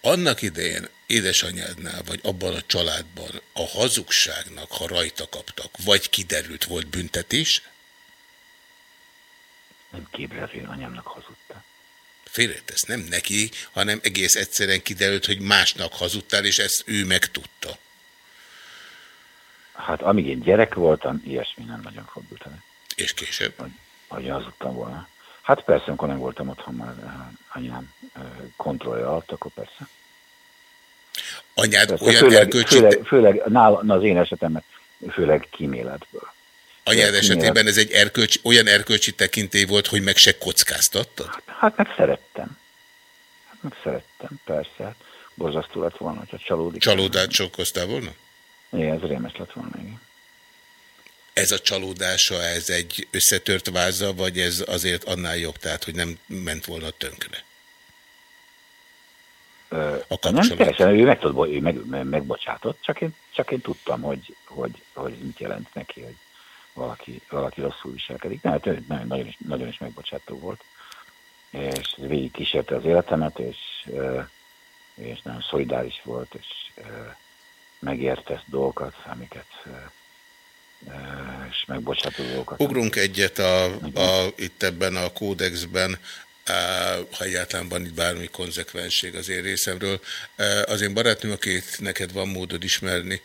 Annak idején édesanyádnál, vagy abban a családban a hazugságnak, ha rajta kaptak, vagy kiderült, volt büntetés? Nem képzelő, én anyámnak hazudtam. Félretesz, nem neki, hanem egész egyszerűen kiderült, hogy másnak hazudtál, és ezt ő megtudta. Hát amíg én gyerek voltam, ilyesmi nem nagyon fordult elő. És később? Hogy, hogy hazudtam volna. Hát persze, amikor nem voltam otthon már anyám kontrollja alatt, akkor persze. Anyád persze, olyan főleg, erkölcsi... Főleg, főleg nála, az én esetemben, főleg kíméletből. Anyád esetében ez egy erkölcsi, olyan erkölcsi tekintély volt, hogy meg se kockáztattad? Hát meg szerettem. Hát meg szerettem, persze. Hát borzasztó lett volna, hogyha csalódik. Csalódát sokoztál volna? Igen, ez rémes lett volna, igen. Ez a csalódása, ez egy összetört váza, vagy ez azért annál jobb, tehát, hogy nem ment volna tönkre? A. Nem, persze, ő, meg, tud, ő meg, megbocsátott, csak én, csak én tudtam, hogy, hogy, hogy mit jelent neki, hogy valaki, valaki rosszul viselkedik. Nem, hát nagyon, is, nagyon is megbocsátó volt, és végig kísérte az életemet, és, és nagyon szolidáris volt, és megértett dolgokat, amiket és megbocsátó dolgokat. Ugrunk egyet a, a, itt ebben a kódexben, ha egyáltalán van itt bármi konzekvensség az én részemről. Az én barátnőm, akit neked van módod ismerni,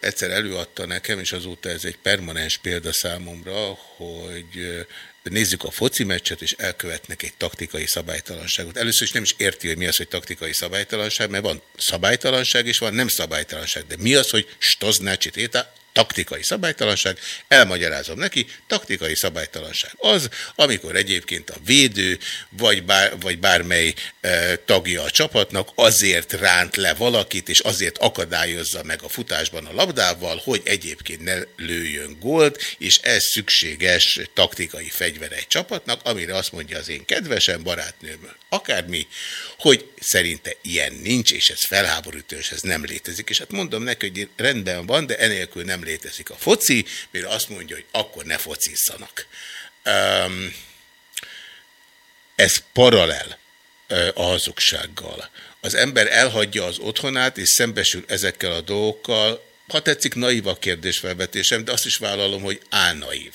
egyszer előadta nekem, és azóta ez egy permanens példa számomra, hogy nézzük a foci meccset, és elkövetnek egy taktikai szabálytalanságot. Először is nem is érti, hogy mi az, hogy taktikai szabálytalanság, mert van szabálytalanság, és van nem szabálytalanság. De mi az, hogy stoznácsi téta? Taktikai szabálytalanság, elmagyarázom neki, taktikai szabálytalanság az, amikor egyébként a védő, vagy, bár, vagy bármely e, tagja a csapatnak azért ránt le valakit, és azért akadályozza meg a futásban a labdával, hogy egyébként ne lőjön gólt, és ez szükséges taktikai fegyver egy csapatnak, amire azt mondja az én kedvesem barátnőm, akármi, hogy szerinte ilyen nincs, és ez felháborító, és ez nem létezik. És hát mondom neki, hogy rendben van, de enélkül nem létezik a foci, mire azt mondja, hogy akkor ne focizzanak. Um, ez paralel a hazugsággal. Az ember elhagyja az otthonát, és szembesül ezekkel a dolgokkal, ha tetszik, naív a kérdésfelvetésem, de azt is vállalom, hogy álnaív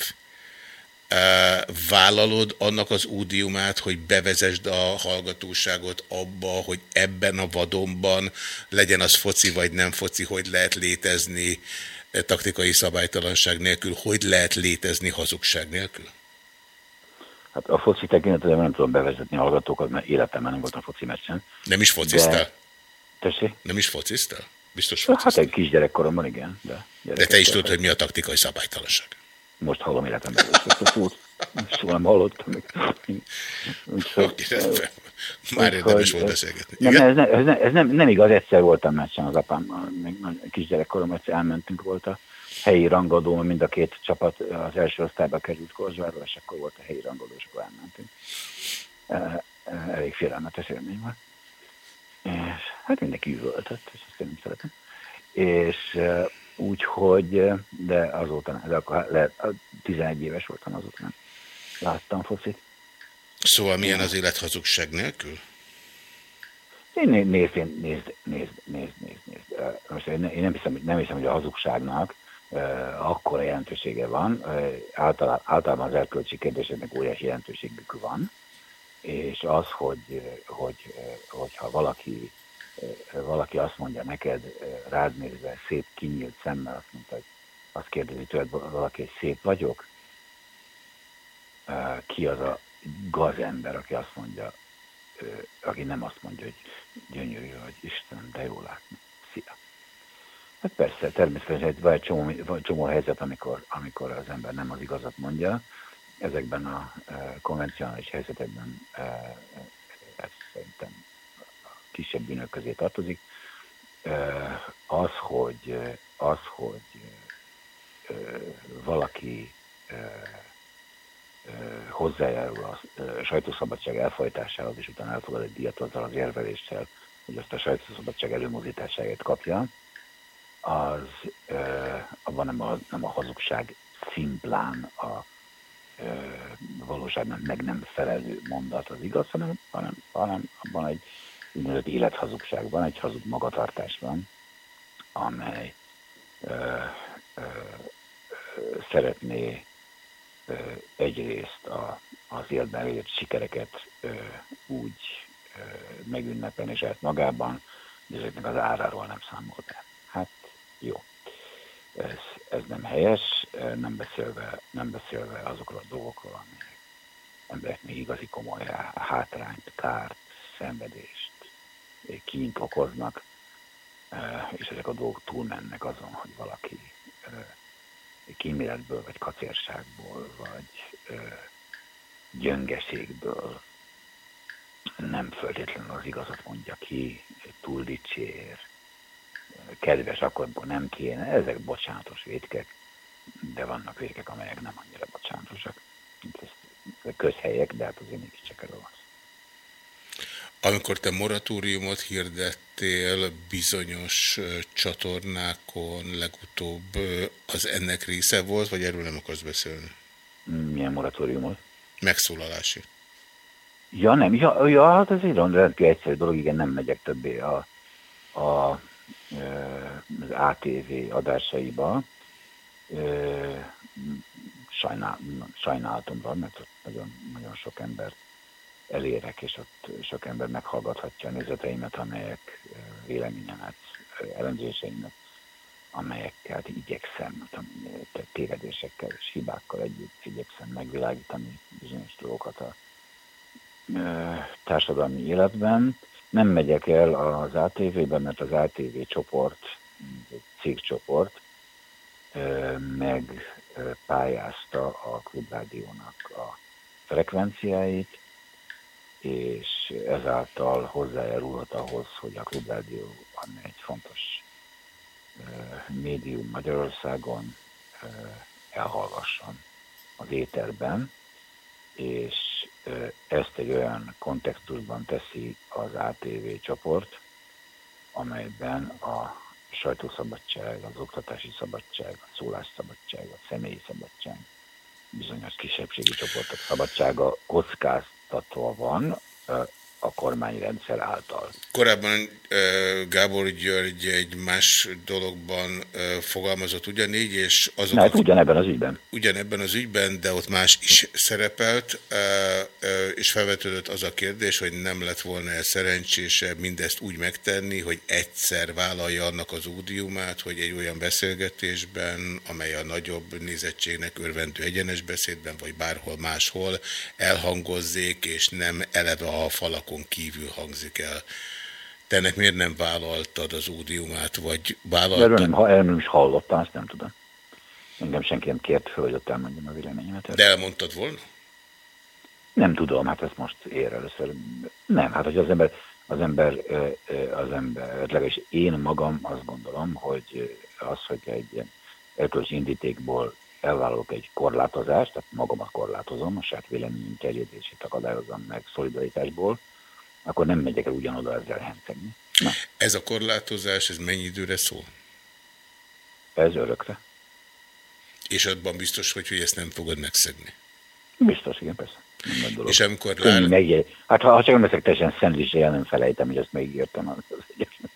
vállalod annak az údiumát, hogy bevezesd a hallgatóságot abba, hogy ebben a vadonban legyen az foci vagy nem foci, hogy lehet létezni taktikai szabálytalanság nélkül, hogy lehet létezni hazugság nélkül? Hát a foci tekintetben nem tudom bevezetni a hallgatókat, mert életemben nem voltam foci meccsen. Nem is fociztál? De... Tessék? Nem is fociztál? Biztos fociztál. Hát egy kisgyerekkoromban igen. De, de te is tudod, hogy mi a taktikai szabálytalanság? Most hallom életemben. Soha nem hallottam. Úgyhogy, Már érdemes volt beszélgetni. Nem, ez, nem, ez, nem, ez nem, nem igaz, egyszer voltam meccsen az apámmal, még kisgyerekkorom, egyszer elmentünk volt a helyi rangadó, mind a két csapat az első osztályba került Korzsváról, és akkor volt a helyi rangadó, és akkor elmentünk. Elég félelmetes élmény volt. És hát mindenki üvöltött, és azt én nem szeretem. És úgyhogy, de azóta, de akkor lehet, 11 éves voltam azóta, nem láttam focit. Szóval milyen az élet hazugság nélkül? Nézd, nézd, nézd, nézd, nézd, nézd, nézd. Most én nem hiszem, nem hiszem, hogy a hazugságnak akkora jelentősége van. Általában, általában az erkölcsi kérdéseknek óriási jelentőségük van, és az, hogy, hogy, hogyha valaki, valaki azt mondja neked, rád nézve, szép kinyílt szemmel, azt mondta, hogy azt kérdezi tőled valaki, hogy szép vagyok, ki az a gazember, aki azt mondja, aki nem azt mondja, hogy gyönyörű vagy, Isten, de jól látni. Szia. Hát persze, természetesen van egy csomó, van egy csomó helyzet, amikor, amikor az ember nem az igazat mondja. Ezekben a e, konvencionális helyzetekben e, ez szerintem a kisebb bűnök közé tartozik. Az, hogy, az, hogy valaki hozzájárul a sajtószabadság elfajtásához, és utána elfogad egy díjat azzal az érveléssel, hogy azt a sajtószabadság előmozításáért kapja, az ö, abban nem a, nem a hazugság szimplán a ö, valóságnak meg nem felelő mondat az igaz, hanem, hanem, hanem abban egy úgynevezett élethazugság van, egy hazug magatartás van, amely ö, ö, szeretné egyrészt a, az életben elért sikereket úgy megünnepelni és saját magában, de ezeknek az áráról nem számol be. Hát jó. Ez, ez nem helyes, nem beszélve, nem beszélve azokról a dolgokról, amelyek embereknek igazi komoly hátrányt, kárt, szenvedést, kínt okoznak, és ezek a dolgok túlmennek azon, hogy valaki kíméletből, vagy kacérságból, vagy ö, gyöngeségből nem föltétlenül az igazat mondja ki, túl dicsér, kedves akkorból nem kéne, ezek bocsánatos vétkek, de vannak vétkek, amelyek nem annyira bocsánatosak. Ez közhelyek, de hát azért mégiscsak erről van amikor te moratóriumot hirdettél bizonyos csatornákon, legutóbb az ennek része volt, vagy erről nem akarsz beszélni? Milyen moratóriumot? Megszólalási. Ja, nem. Ja, ja hát ez egy rendkívül egyszerű dolog, igen, nem megyek többé a, a, az ATV adásaiba. Sajnál, sajnálatomra, mert ott nagyon, nagyon sok embert elérek, és ott sok ember meghallgathatja a nézeteimet, amelyek véleményemet, elemzéseimet, amelyekkel igyekszem, tévedésekkel és hibákkal együtt igyekszem megvilágítani bizonyos dolgokat a társadalmi életben. Nem megyek el az ATV-be, mert az ATV csoport, egy cégcsoport, megpályázta a klubrádiónak a frekvenciáit, és ezáltal hozzájárulhat ahhoz, hogy a Klubrádió egy fontos médium Magyarországon elhallgasson az éterben, és ezt egy olyan kontextusban teszi az ATV csoport, amelyben a sajtószabadság, az oktatási szabadság, a szólásszabadság, a személyi szabadság, bizonyos kisebbségi csoportok szabadsága kockáz, változtatva van a kormányrendszer által. Korábban Gábor György egy más dologban fogalmazott ugyanígy, és azok... Hát ugyanebben az ügyben. Ugyanebben az ügyben, de ott más is szerepelt, és felvetődött az a kérdés, hogy nem lett volna -e szerencsése mindezt úgy megtenni, hogy egyszer vállalja annak az údiumát, hogy egy olyan beszélgetésben, amely a nagyobb nézettségnek örvendő egyenes beszédben, vagy bárhol máshol elhangozzék, és nem eleve a falakon kívül hangzik el. Te ennek miért nem vállaltad az ódiumát, vagy vállaltad? Erről nem, erről nem is hallottam, ezt nem tudom. Engem senki nem kért föl, hogy ott elmondjam a véleményemet. De elmondtad volna? Nem tudom, hát ezt most ér először. Nem, hát hogy az ember, az ember, az ember, legalábbis én magam azt gondolom, hogy az, hogy egy ilyen erkölcsi indítékból elvállalok egy korlátozást, tehát magamat korlátozom, a saját véleményünk terjedését akadályozom meg szolidaritásból, akkor nem megyek el ugyanoda ezzel hencegni. Ez a korlátozás, ez mennyi időre szól? Ez örökre. És abban biztos vagy, hogy ezt nem fogod megszegni? Biztos, igen, persze. És amikor lár... Megjegy... Hát ha, ha csak nem leszek teljesen szendvicsre, nem felejtem, hogy ezt megígértem. Az egyetlen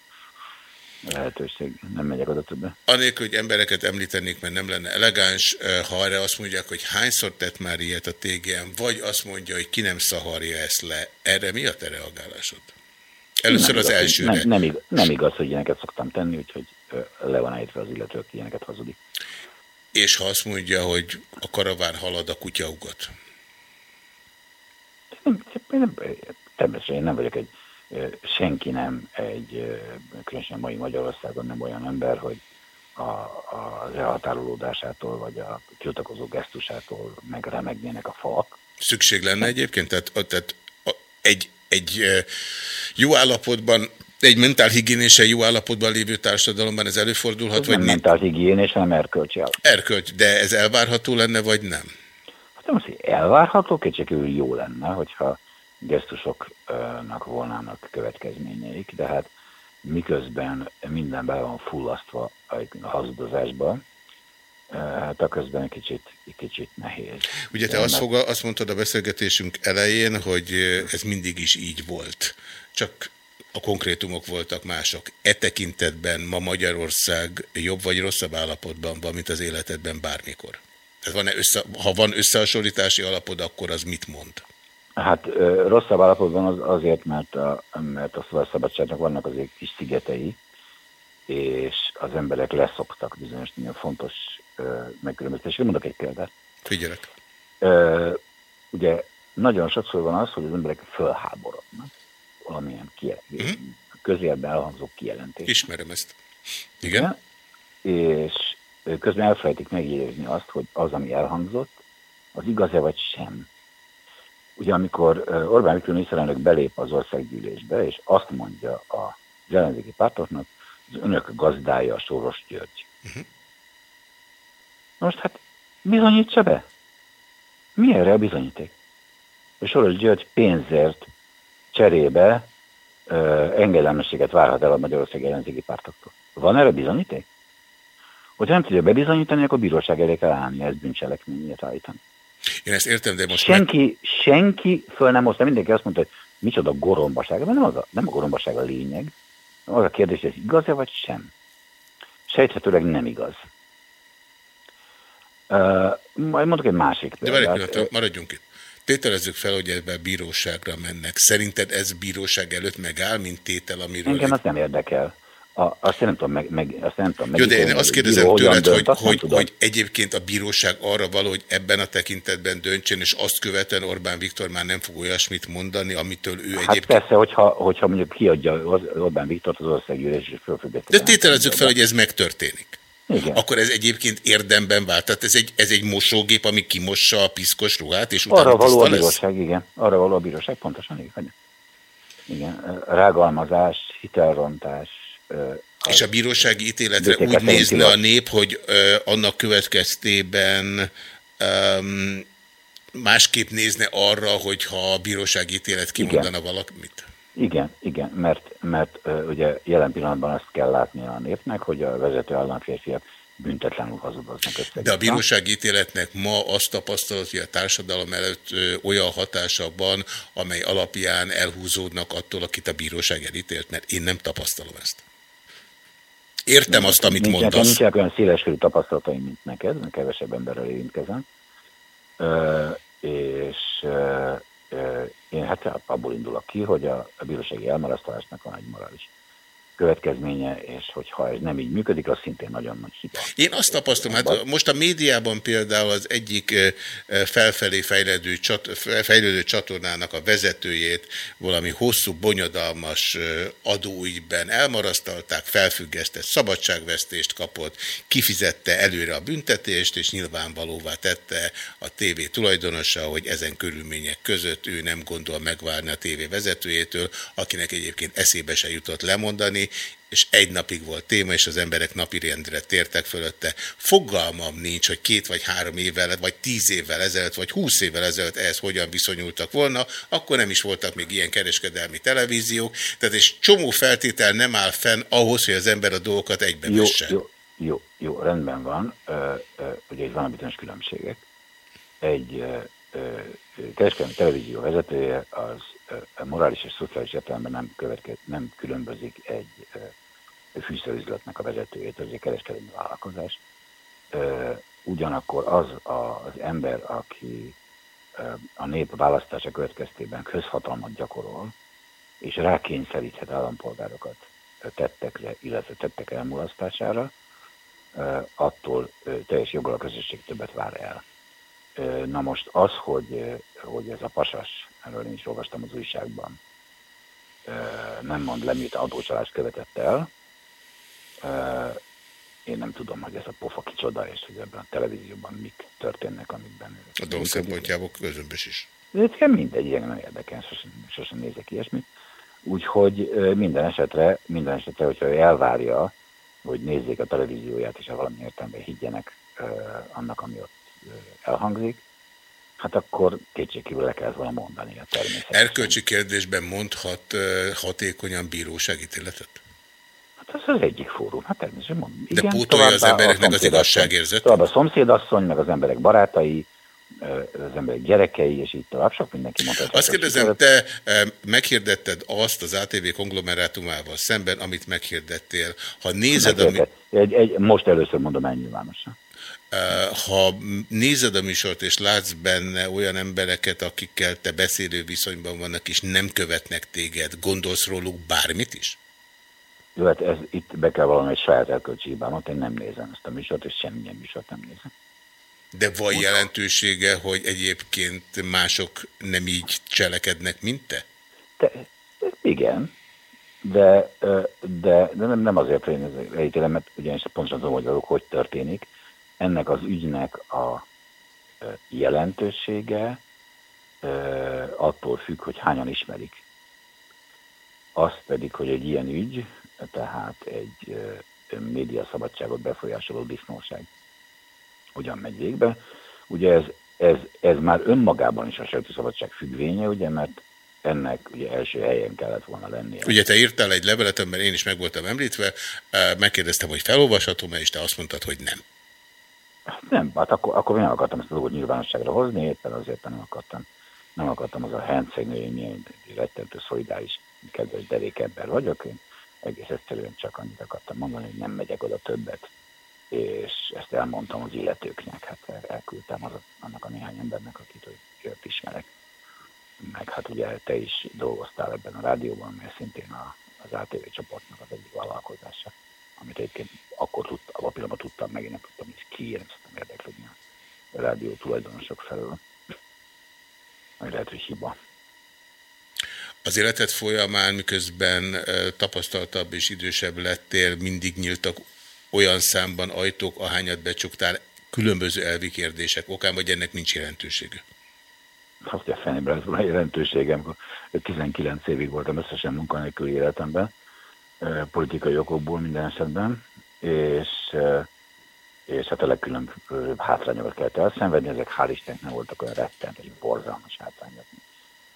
lehetőség. Nem megyek oda többre. Anélkül, hogy embereket említenék, mert nem lenne elegáns, ha erre azt mondják, hogy hányszor tett már ilyet a TGM, vagy azt mondja, hogy ki nem szaharja ezt le. Erre mi a te reagálásod? Először nem az igaz, elsőre. Nem, nem, igaz, nem igaz, hogy ilyeneket szoktam tenni, úgyhogy le van állítva az illető, aki ilyeneket hazudik. És ha azt mondja, hogy a karaván halad, a kutya ugat? Nem, nem, természetesen én nem vagyok egy, senki nem egy, különösen mai Magyarországon nem olyan ember, hogy a, az elhatárolódásától, vagy a tiltakozó gesztusától megremegnének a falak. Szükség lenne egyébként? Tehát, tehát egy, egy jó állapotban egy mentálhigiénésen jó állapotban lévő társadalomban ez előfordulhat? Ez vagy nem mentálhigiénés, hanem erkölcsi állapot. Erkölcs, de ez elvárható lenne, vagy nem? Hát nem az, hogy elvárható, kétségkívül jó lenne, hogyha gesztusoknak volnának következményeik, de hát miközben minden be van fullasztva a hazudozásba, hát a közben egy kicsit, egy kicsit nehéz. Ugye te azt, foga, azt mondtad a beszélgetésünk elején, hogy ez mindig is így volt. Csak a konkrétumok voltak mások. E tekintetben ma Magyarország jobb vagy rosszabb állapotban van, mint az életedben bármikor? Tehát van -e össze, ha van összehasonlítási alapod, akkor az mit mond? Hát rosszabb állapotban az azért, mert a, mert a szabadságnak vannak azért kis szigetei, és az emberek leszoktak bizonyos nagyon fontos megkülönböztetésre. Mondok egy példát. Figyelek. Uh, ugye nagyon sokszor van az, hogy az emberek fölháborodnak valamilyen kijelentés, uh-huh. közélben elhangzó kijelentés. Ismerem ezt. Igen. Igen. És közben elfelejtik megjegyezni azt, hogy az, ami elhangzott, az igaz-e vagy sem. Ugye amikor Orbán Viktor miniszterelnök belép az országgyűlésbe, és azt mondja a ellenzéki pártoknak, az önök gazdája a Soros György. Uh-huh. Most hát bizonyítsa be. Mi erre a bizonyíték? A Soros György pénzért cserébe ö, engedelmességet várhat el a Magyarország ellenzéki pártoktól. Van erre bizonyíték? Hogyha nem tudja bebizonyítani, akkor bíróság elé kell állni, ez bűncselekményét állítani. Én ezt értem, de most... Senki, meg... senki föl nem hozta, mindenki azt mondta, hogy micsoda gorombaság, mert nem, az a, nem a gorombaság a lényeg, az a kérdés, hogy ez igaz-e vagy sem. Sejthetőleg nem igaz. Uh, majd mondok egy másik példát. De várj maradjunk itt. Tételezzük fel, hogy ebben bíróságra mennek. Szerinted ez bíróság előtt megáll, mint tétel, amiről... Engem az nem érdekel. A, azt nem tudom meg, meg, azt nem tudom meg. Jó, de én azt kérdezem tőled, dönt, hogy, hogy, hogy egyébként a bíróság arra való, hogy ebben a tekintetben döntsön, és azt követően Orbán Viktor már nem fog olyasmit mondani, amitől ő hát egyébként... persze, hogyha, hogyha mondjuk kiadja Orbán Viktor az országgyűlés és fölfüggeszteni. De tételezzük fel, hogy ez megtörténik. Igen. Akkor ez egyébként érdemben vált. Tehát ez egy, ez egy mosógép, ami kimossa a piszkos ruhát, és utána Arra való a bíróság, lesz? igen. Arra való a bíróság, pontosan, igen. Igen, rágalmazás, hitelrontás, és a bírósági ítéletre úgy nézne a nép, hogy annak következtében um, másképp nézne arra, hogyha a bírósági ítélet kimondana igen. valamit? Igen, igen, mert, mert ugye jelen pillanatban azt kell látni a népnek, hogy a vezető államférfiak büntetlenül hazudoznak össze. De a bírósági ítéletnek ma azt tapasztalat, hogy a társadalom előtt olyan hatása van, amely alapján elhúzódnak attól, akit a bíróság elítélt, mert én nem tapasztalom ezt. Értem azt, amit nincs, mondasz. Nincsenek olyan széleskörű tapasztalataim, mint neked, mert kevesebb emberrel érintkezem. Uh, és uh, én hát abból indulok ki, hogy a, a bírósági elmarasztalásnak van egy morális következménye, és hogyha ez nem így működik, az szintén nagyon nagy hiba. Én azt tapasztalom, hát most a médiában például az egyik felfelé fejlődő, csat, fejlődő csatornának a vezetőjét valami hosszú, bonyodalmas adóügyben elmarasztalták, felfüggesztett szabadságvesztést kapott, kifizette előre a büntetést, és nyilvánvalóvá tette a tévé tulajdonosa, hogy ezen körülmények között ő nem gondol megvárni a tévé vezetőjétől, akinek egyébként eszébe se jutott lemondani, és egy napig volt téma, és az emberek napirendre tértek fölötte. Fogalmam nincs, hogy két vagy három évvel, vagy tíz évvel ezelőtt, vagy húsz évvel ezelőtt ehhez hogyan viszonyultak volna, akkor nem is voltak még ilyen kereskedelmi televíziók, tehát és csomó feltétel nem áll fenn ahhoz, hogy az ember a dolgokat egybe jó, jó, jó, jó, rendben van. Ö, ö, ugye itt van bizonyos különbségek. Egy ö, kereskedelmi televízió vezetője az morális és szociális értelemben nem, következ, nem különbözik egy fűszerüzletnek a vezetőjét, az egy kereskedelmi vállalkozás. Ugyanakkor az az ember, aki a nép választása következtében közhatalmat gyakorol, és rákényszeríthet állampolgárokat tettekre, illetve tettek elmulasztására, attól teljes joggal a közösség többet vár el. Na most az, hogy, hogy ez a pasas, erről én is olvastam az újságban, nem mond le, mit adócsalást követett el, én nem tudom, hogy ez a pofa kicsoda, és hogy ebben a televízióban mik történnek, amikben... A dolog szempontjából közömbös is. Nekem mindegy, ilyen nem érdekel, sosem, sosem nézek ilyesmit. Úgyhogy minden esetre, minden esetre, hogyha elvárja, hogy nézzék a televízióját, és valami értelemben higgyenek annak, ami ott elhangzik, hát akkor kétségkívül le kell volna mondani a természetesen. Erkölcsi kérdésben mondhat hatékonyan bíróságítéletet? Hát ez az egyik fórum, hát természetesen mondom. De Igen, pótolja az embereknek az igazságérzet? Tovább a szomszédasszony, meg az emberek barátai, az emberek gyerekei, és így tovább, sok mindenki mondta. Azt kérdezem, te meghirdetted azt az ATV konglomerátumával szemben, amit meghirdettél. Ha nézed, ami... egy, egy, most először mondom el nyilvánosan. Ha nézed a műsort, és látsz benne olyan embereket, akikkel te beszélő viszonyban vannak, és nem követnek téged, gondolsz róluk bármit is? Jó, hát ez, itt be kell valami egy saját elkölcsi hibámat, én nem nézem ezt a műsort, és semmilyen műsort nem nézem. De van Úgy jelentősége, hogy egyébként mások nem így cselekednek, mint te? te igen, de, de, de nem, nem azért, hogy én elítélem, mert ugyanis pontosan tudom, hogy azok hogy történik. Ennek az ügynek a jelentősége attól függ, hogy hányan ismerik. Az pedig, hogy egy ilyen ügy, tehát egy médiaszabadságot befolyásoló disznóság hogyan megy végbe. Ugye ez, ez, ez már önmagában is a sajtószabadság függvénye, ugye, mert ennek ugye első helyen kellett volna lennie. Ugye te írtál egy levelet, amiben én is meg voltam említve, megkérdeztem, hogy felolvashatom-e, és te azt mondtad, hogy nem. Nem, hát akkor, akkor én akartam ezt a dolgot nyilvánosságra hozni, éppen azért nem akartam. Nem akartam az a hencegnő, hogy milyen rettentő szolidáris kedves derék ember vagyok. Én egész egyszerűen csak annyit akartam mondani, hogy nem megyek oda többet, és ezt elmondtam az illetőknek, hát elküldtem az, annak a néhány embernek, akit őt ismerek. Meg hát ugye te is dolgoztál ebben a rádióban, mert szintén a, az ATV csoportnak az egyik vállalkozása, amit egyébként akkor tudtam, a pillanatban tudtam meg, én nem tudtam, hogy ki, nem tudtam érdeklődni a rádió tulajdonosok felől. Ami lehet, hogy hiba. Az életed folyamán, miközben tapasztaltabb és idősebb lettél, mindig nyíltak olyan számban ajtók, ahányat becsuktál különböző elvi kérdések okán, vagy ennek nincs jelentősége? Azt a fenébre ez van a jelentőségem. 19 évig voltam összesen munkanélkül életemben, politikai okokból minden esetben, és, és hát a legkülönbözőbb hátrányokat kellett elszenvedni, ezek hál' Istennek nem voltak olyan rettent, egy borzalmas hátrányok,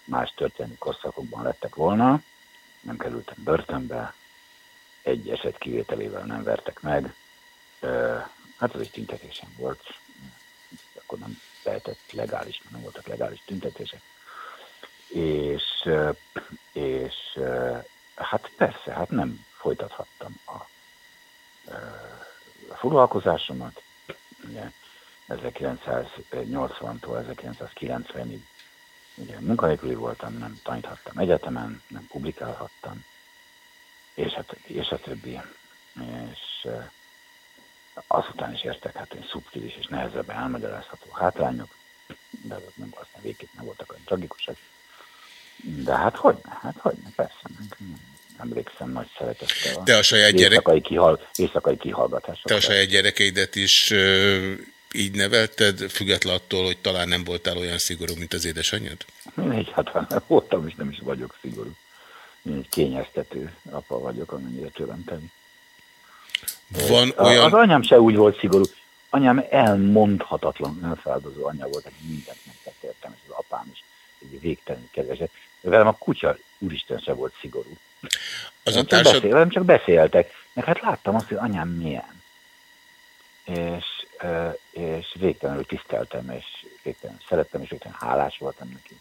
más történelmi korszakokban lettek volna, nem kerültem börtönbe, egy eset kivételével nem vertek meg. Hát az egy tüntetésem volt, akkor nem lehetett legális, nem voltak legális tüntetések. És, és hát persze, hát nem folytathattam a, a foglalkozásomat. Ugye 1980-tól 1990-ig ugye munkanélküli voltam, nem taníthattam egyetemen, nem publikálhattam, és a, és a többi. És azután is értek hát egy szubtilis és nehezebben elmagyarázható hátrányok, de azok nem aztán végképp nem voltak olyan tragikusak. De hát hogy hát hogy persze, emlékszem nagy szeretettel. Te a saját gyerek... éjszakai, kihal... éjszakai kihallgatások. Te a saját gyerekeidet is ö, így nevelted, független attól, hogy talán nem voltál olyan szigorú, mint az édesanyjad? Egyáltalán nem voltam, és nem is vagyok szigorú. Én egy kényeztető apa vagyok, amennyire tőlem tenni. Van olyan... Az anyám se úgy volt szigorú. Anyám elmondhatatlan elfeldozó anya volt, aki mindent megtett értem, és az apám is egy végtelenül kedveset. Velem a kutya úristen se volt szigorú. Az nem, a társad... beszél, csak beszéltek. Meg hát láttam azt, hogy anyám milyen. És, és végtelenül tiszteltem, és végtelenül szerettem, és végtelenül hálás voltam neki.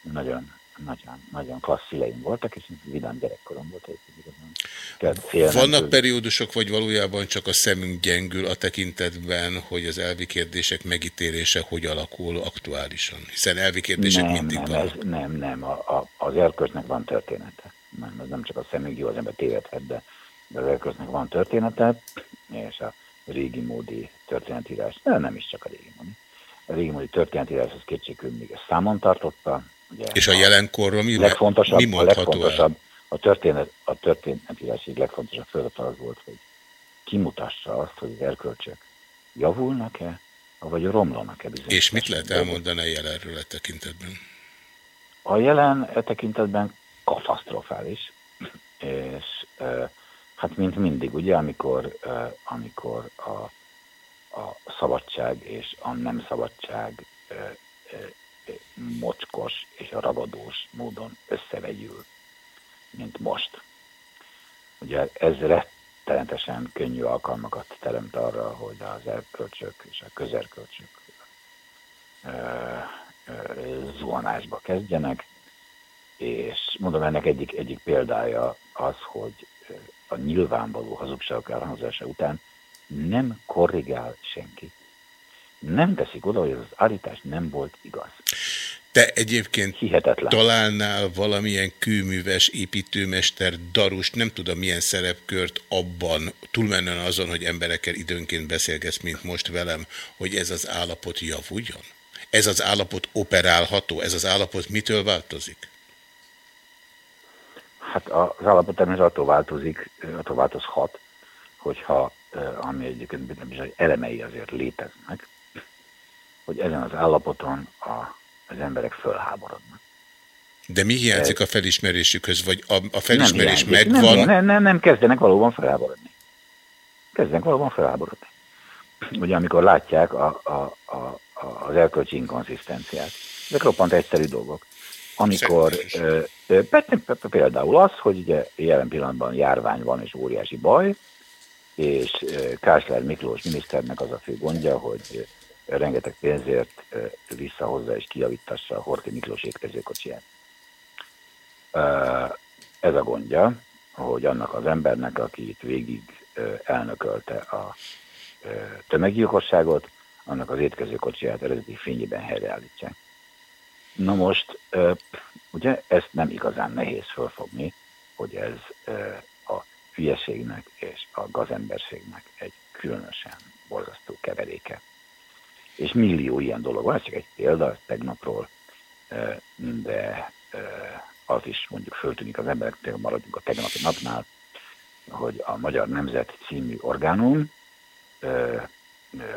Nagyon, nagyon, nagyon klassz szüleim voltak, és vidám gyerekkorom volt. Igazán. Vannak periódusok, vagy valójában csak a szemünk gyengül a tekintetben, hogy az elvi kérdések megítélése hogy alakul aktuálisan? Hiszen elvi kérdések nem, mindig nem, vannak. Ez, nem, nem, a, a, az erkölcsnek van története. Nem, ez nem csak a szemünk jó, az ember tévedhet, de, de az erkölcsnek van története, és a régi módi történetírás, de nem is csak a régi módi. A régi módi történetírás az kétségül még ezt számon tartotta, Ugye, és a jelenkorról mi, legfontosabb, mi mondható a legfontosabb, el? A történet, a történetírás egy legfontosabb feladat az volt, hogy kimutassa azt, hogy az erkölcsök javulnak-e, vagy romlanak-e bizonyos. És mit lehet elmondani a jelenről a e tekintetben? A jelen e tekintetben katasztrofális, és hát mint mindig, ugye, amikor, amikor a, a szabadság és a nem szabadság mocskos és ragadós módon összevegyül, mint most. Ugye ez rettenetesen könnyű alkalmakat teremt arra, hogy az erkölcsök és a közerkölcsök zuhanásba kezdjenek, és mondom, ennek egyik, egyik példája az, hogy a nyilvánvaló hazugságok elhangzása után nem korrigál senki nem teszik oda, hogy az állítás nem volt igaz. Te egyébként Hihetetlen. találnál valamilyen kőműves építőmester, darust, nem tudom milyen szerepkört abban, túlmenően azon, hogy emberekkel időnként beszélgetsz, mint most velem, hogy ez az állapot javuljon? Ez az állapot operálható? Ez az állapot mitől változik? Hát az állapot természetesen attól változik, attól változhat, hogyha ami egyébként elemei azért léteznek, hogy ezen az állapoton a, az emberek fölháborodnak. De mi hiányzik a felismerésükhöz, vagy a, a felismerés nem megvan? Nem, nem, nem, nem, kezdenek valóban felháborodni. Kezdenek valóban felháborodni. Ugye amikor látják a, a, a, az erkölcsi inkonzisztenciát. Ezek roppant egyszerű dolgok. Amikor például az, hogy ugye jelen pillanatban járvány van és óriási baj, és Kásler Miklós miniszternek az a fő gondja, hogy rengeteg pénzért visszahozza és kiavítassa a Horti Miklós étkezőkocsiját. Ez a gondja, hogy annak az embernek, aki itt végig elnökölte a tömeggyilkosságot, annak az étkezőkocsiját eredeti fényében helyreállítsák. Na most, ugye ezt nem igazán nehéz fölfogni, hogy ez a hülyeségnek és a gazemberségnek egy különösen borzasztó keveréke. És millió ilyen dolog van, ez csak egy példa tegnapról, de az is mondjuk föltűnik az emberek, maradjunk a tegnapi napnál, hogy a Magyar Nemzet című orgánum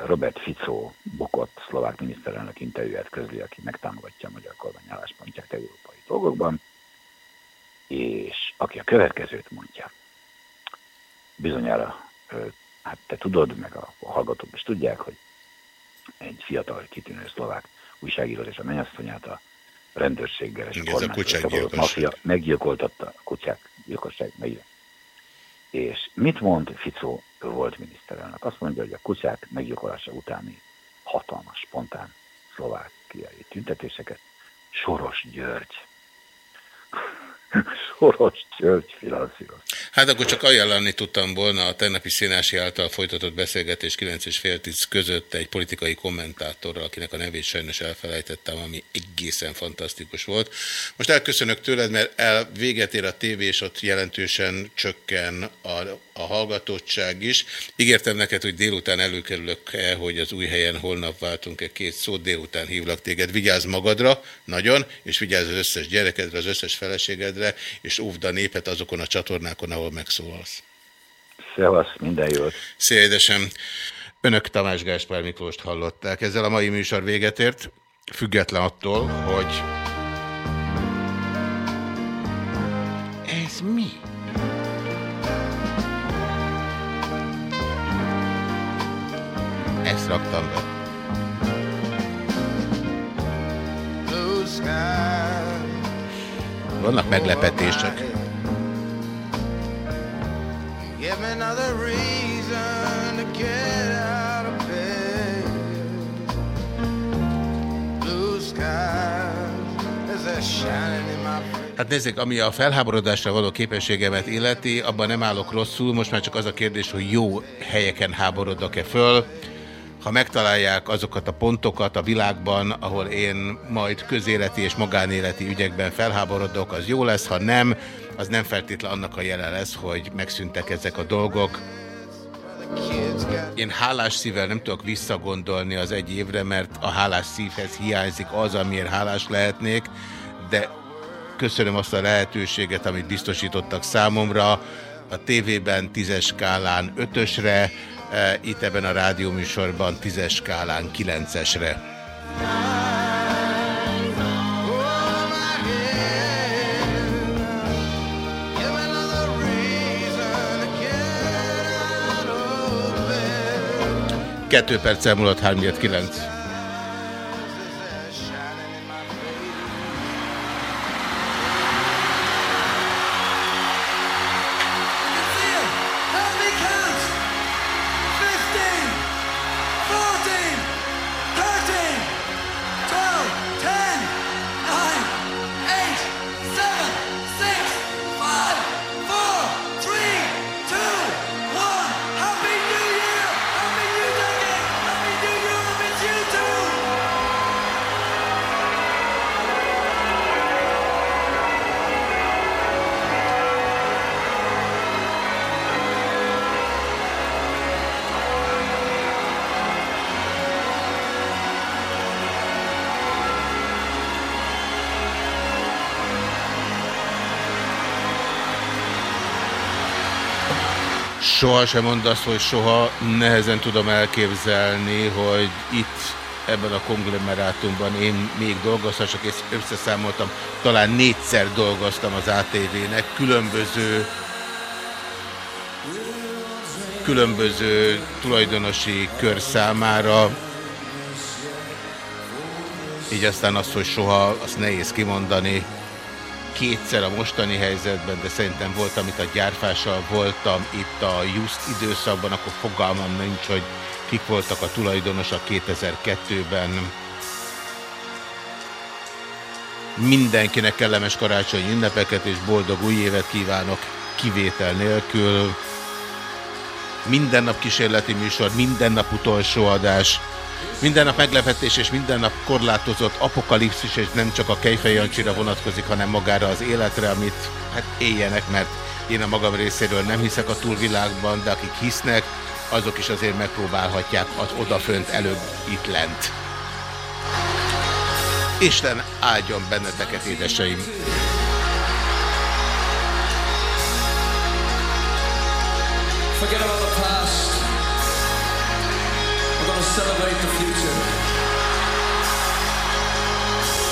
Robert Fico bukott szlovák miniszterelnök interjúját közli, aki megtámogatja a magyar kormány álláspontját európai dolgokban, és aki a következőt mondja. Bizonyára, hát te tudod, meg a hallgatók is tudják, hogy egy fiatal, kitűnő szlovák újságíró és a mennyasszonyát a rendőrséggel és a kormányzattal mafia meggyilkoltatta a kutyák gyilkosság meggyilkoltatta. És mit mond Ficó volt miniszterelnök? Azt mondja, hogy a kutyák meggyilkolása utáni hatalmas, spontán szlovákiai tüntetéseket Soros György Soros György finanszíroz. Hát akkor csak ajánlani tudtam volna a tegnapi Szénási által folytatott beszélgetés 9 és fél 10 között egy politikai kommentátorral, akinek a nevét sajnos elfelejtettem, ami egészen fantasztikus volt. Most elköszönök tőled, mert el véget ér a tévé, és ott jelentősen csökken a, a hallgatottság is. Ígértem neked, hogy délután előkerülök -e, hogy az új helyen holnap váltunk-e két szót, délután hívlak téged. Vigyázz magadra, nagyon, és vigyázz az összes gyerekedre, az összes feleségedre, és óvd a népet azokon a csatornákon, ahol megszólalsz. Szevasz, minden jót. Szia, édesem. Önök Tamás Gáspár Miklóst hallották. Ezzel a mai műsor véget ért, független attól, hogy... Ez mi? Ezt raktam be. My face. Hát nézzék, ami a felháborodásra való képességemet illeti, abban nem állok rosszul, most már csak az a kérdés, hogy jó helyeken háborodok-e föl ha megtalálják azokat a pontokat a világban, ahol én majd közéleti és magánéleti ügyekben felháborodok, az jó lesz, ha nem, az nem feltétlen annak a jele lesz, hogy megszűntek ezek a dolgok. Én hálás szívvel nem tudok visszagondolni az egy évre, mert a hálás szívhez hiányzik az, amiért hálás lehetnék, de köszönöm azt a lehetőséget, amit biztosítottak számomra. A tévében tízes skálán ötösre, itt ebben a rádióműsorban tízes skálán kilencesre. Kettő perc elmúlott 3 soha sem mondd azt, hogy soha nehezen tudom elképzelni, hogy itt ebben a konglomerátumban én még dolgozhassak, és összeszámoltam, talán négyszer dolgoztam az ATV-nek, különböző különböző tulajdonosi kör számára, így aztán azt, hogy soha, azt nehéz kimondani, kétszer a mostani helyzetben, de szerintem volt, amit a gyárfással voltam itt a Just időszakban, akkor fogalmam nincs, hogy kik voltak a tulajdonosak 2002-ben. Mindenkinek kellemes karácsonyi ünnepeket és boldog új évet kívánok kivétel nélkül. Minden nap kísérleti műsor, minden nap utolsó adás. Minden nap meglepetés és minden nap korlátozott apokalipszis, és nem csak a Kejfej Jancsira vonatkozik, hanem magára az életre, amit hát éljenek, mert én a magam részéről nem hiszek a túlvilágban, de akik hisznek, azok is azért megpróbálhatják az odafönt előbb itt lent. Isten áldjon benneteket, édeseim! Forget about the past. We're to celebrate the future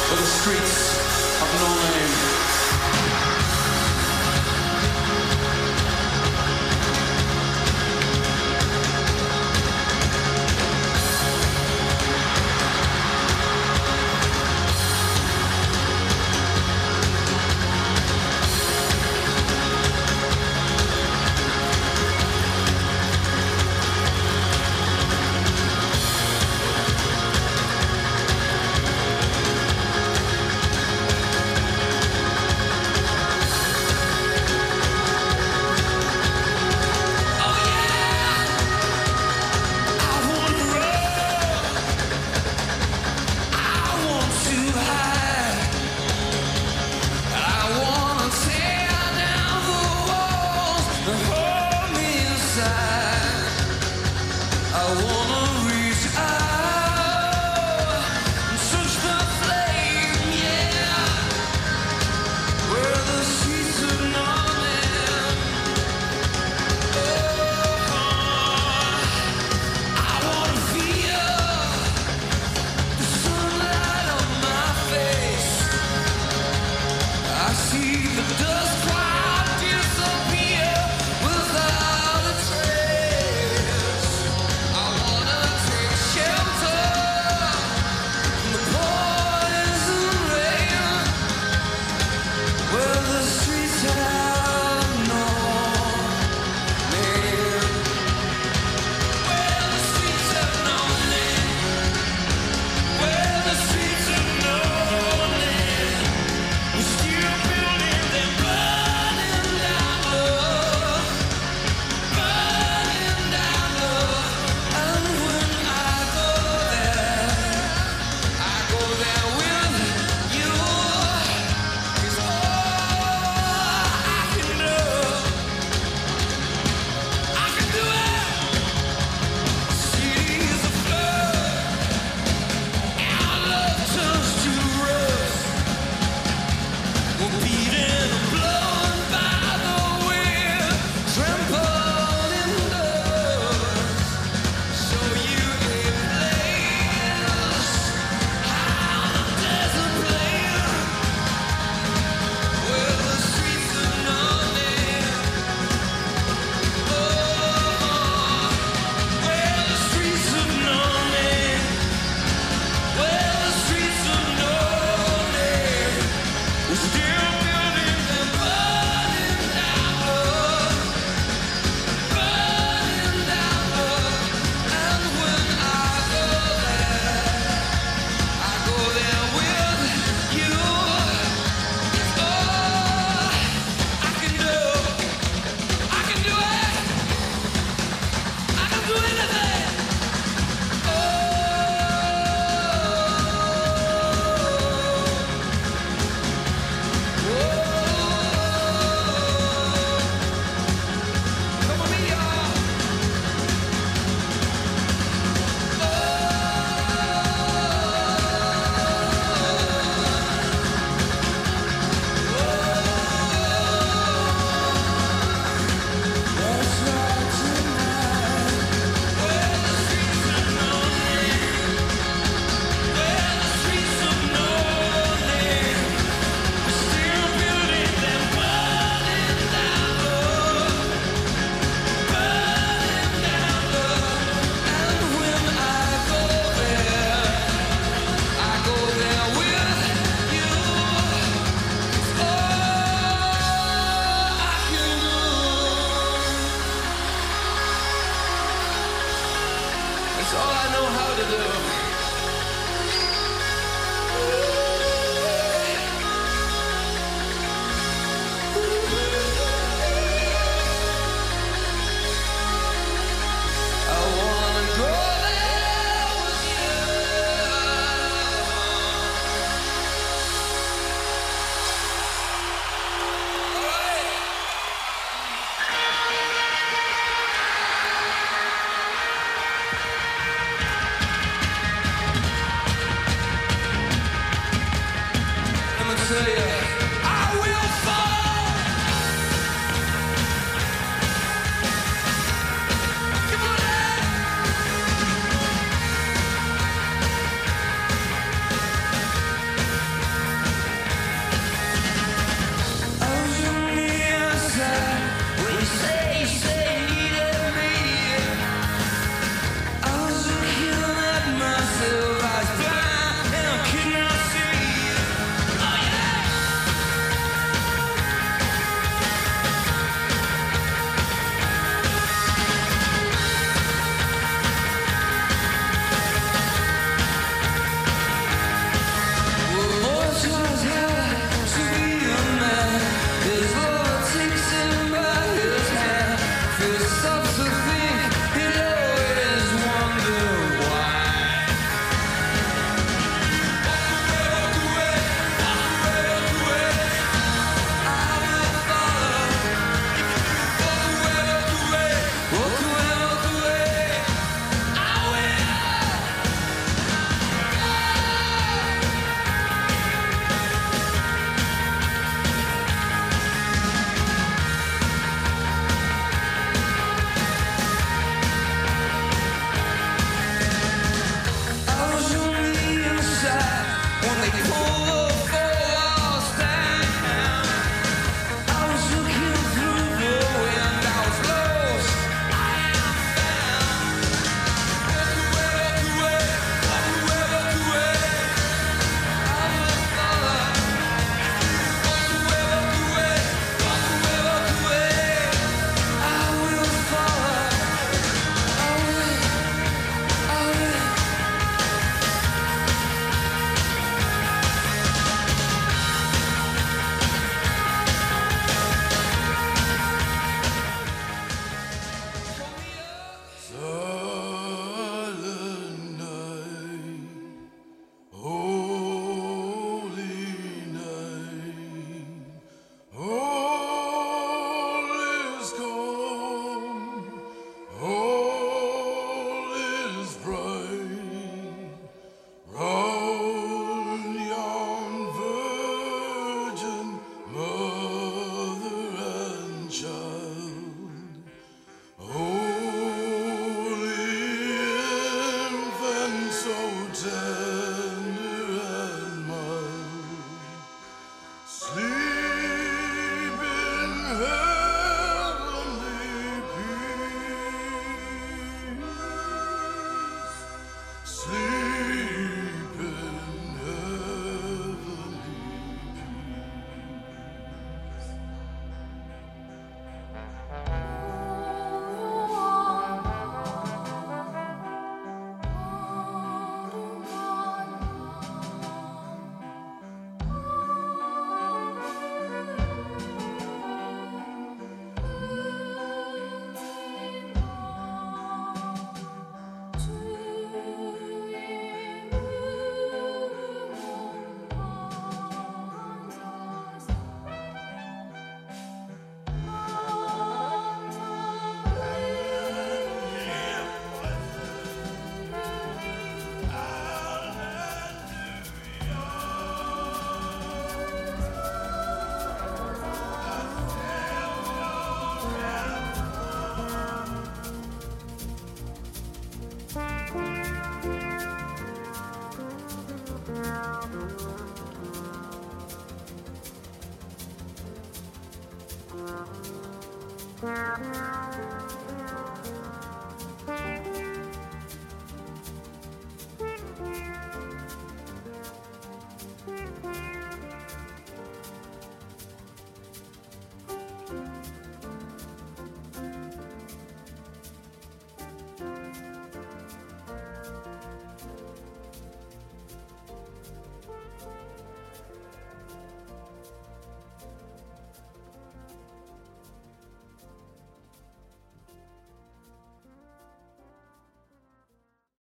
with the streets of no name.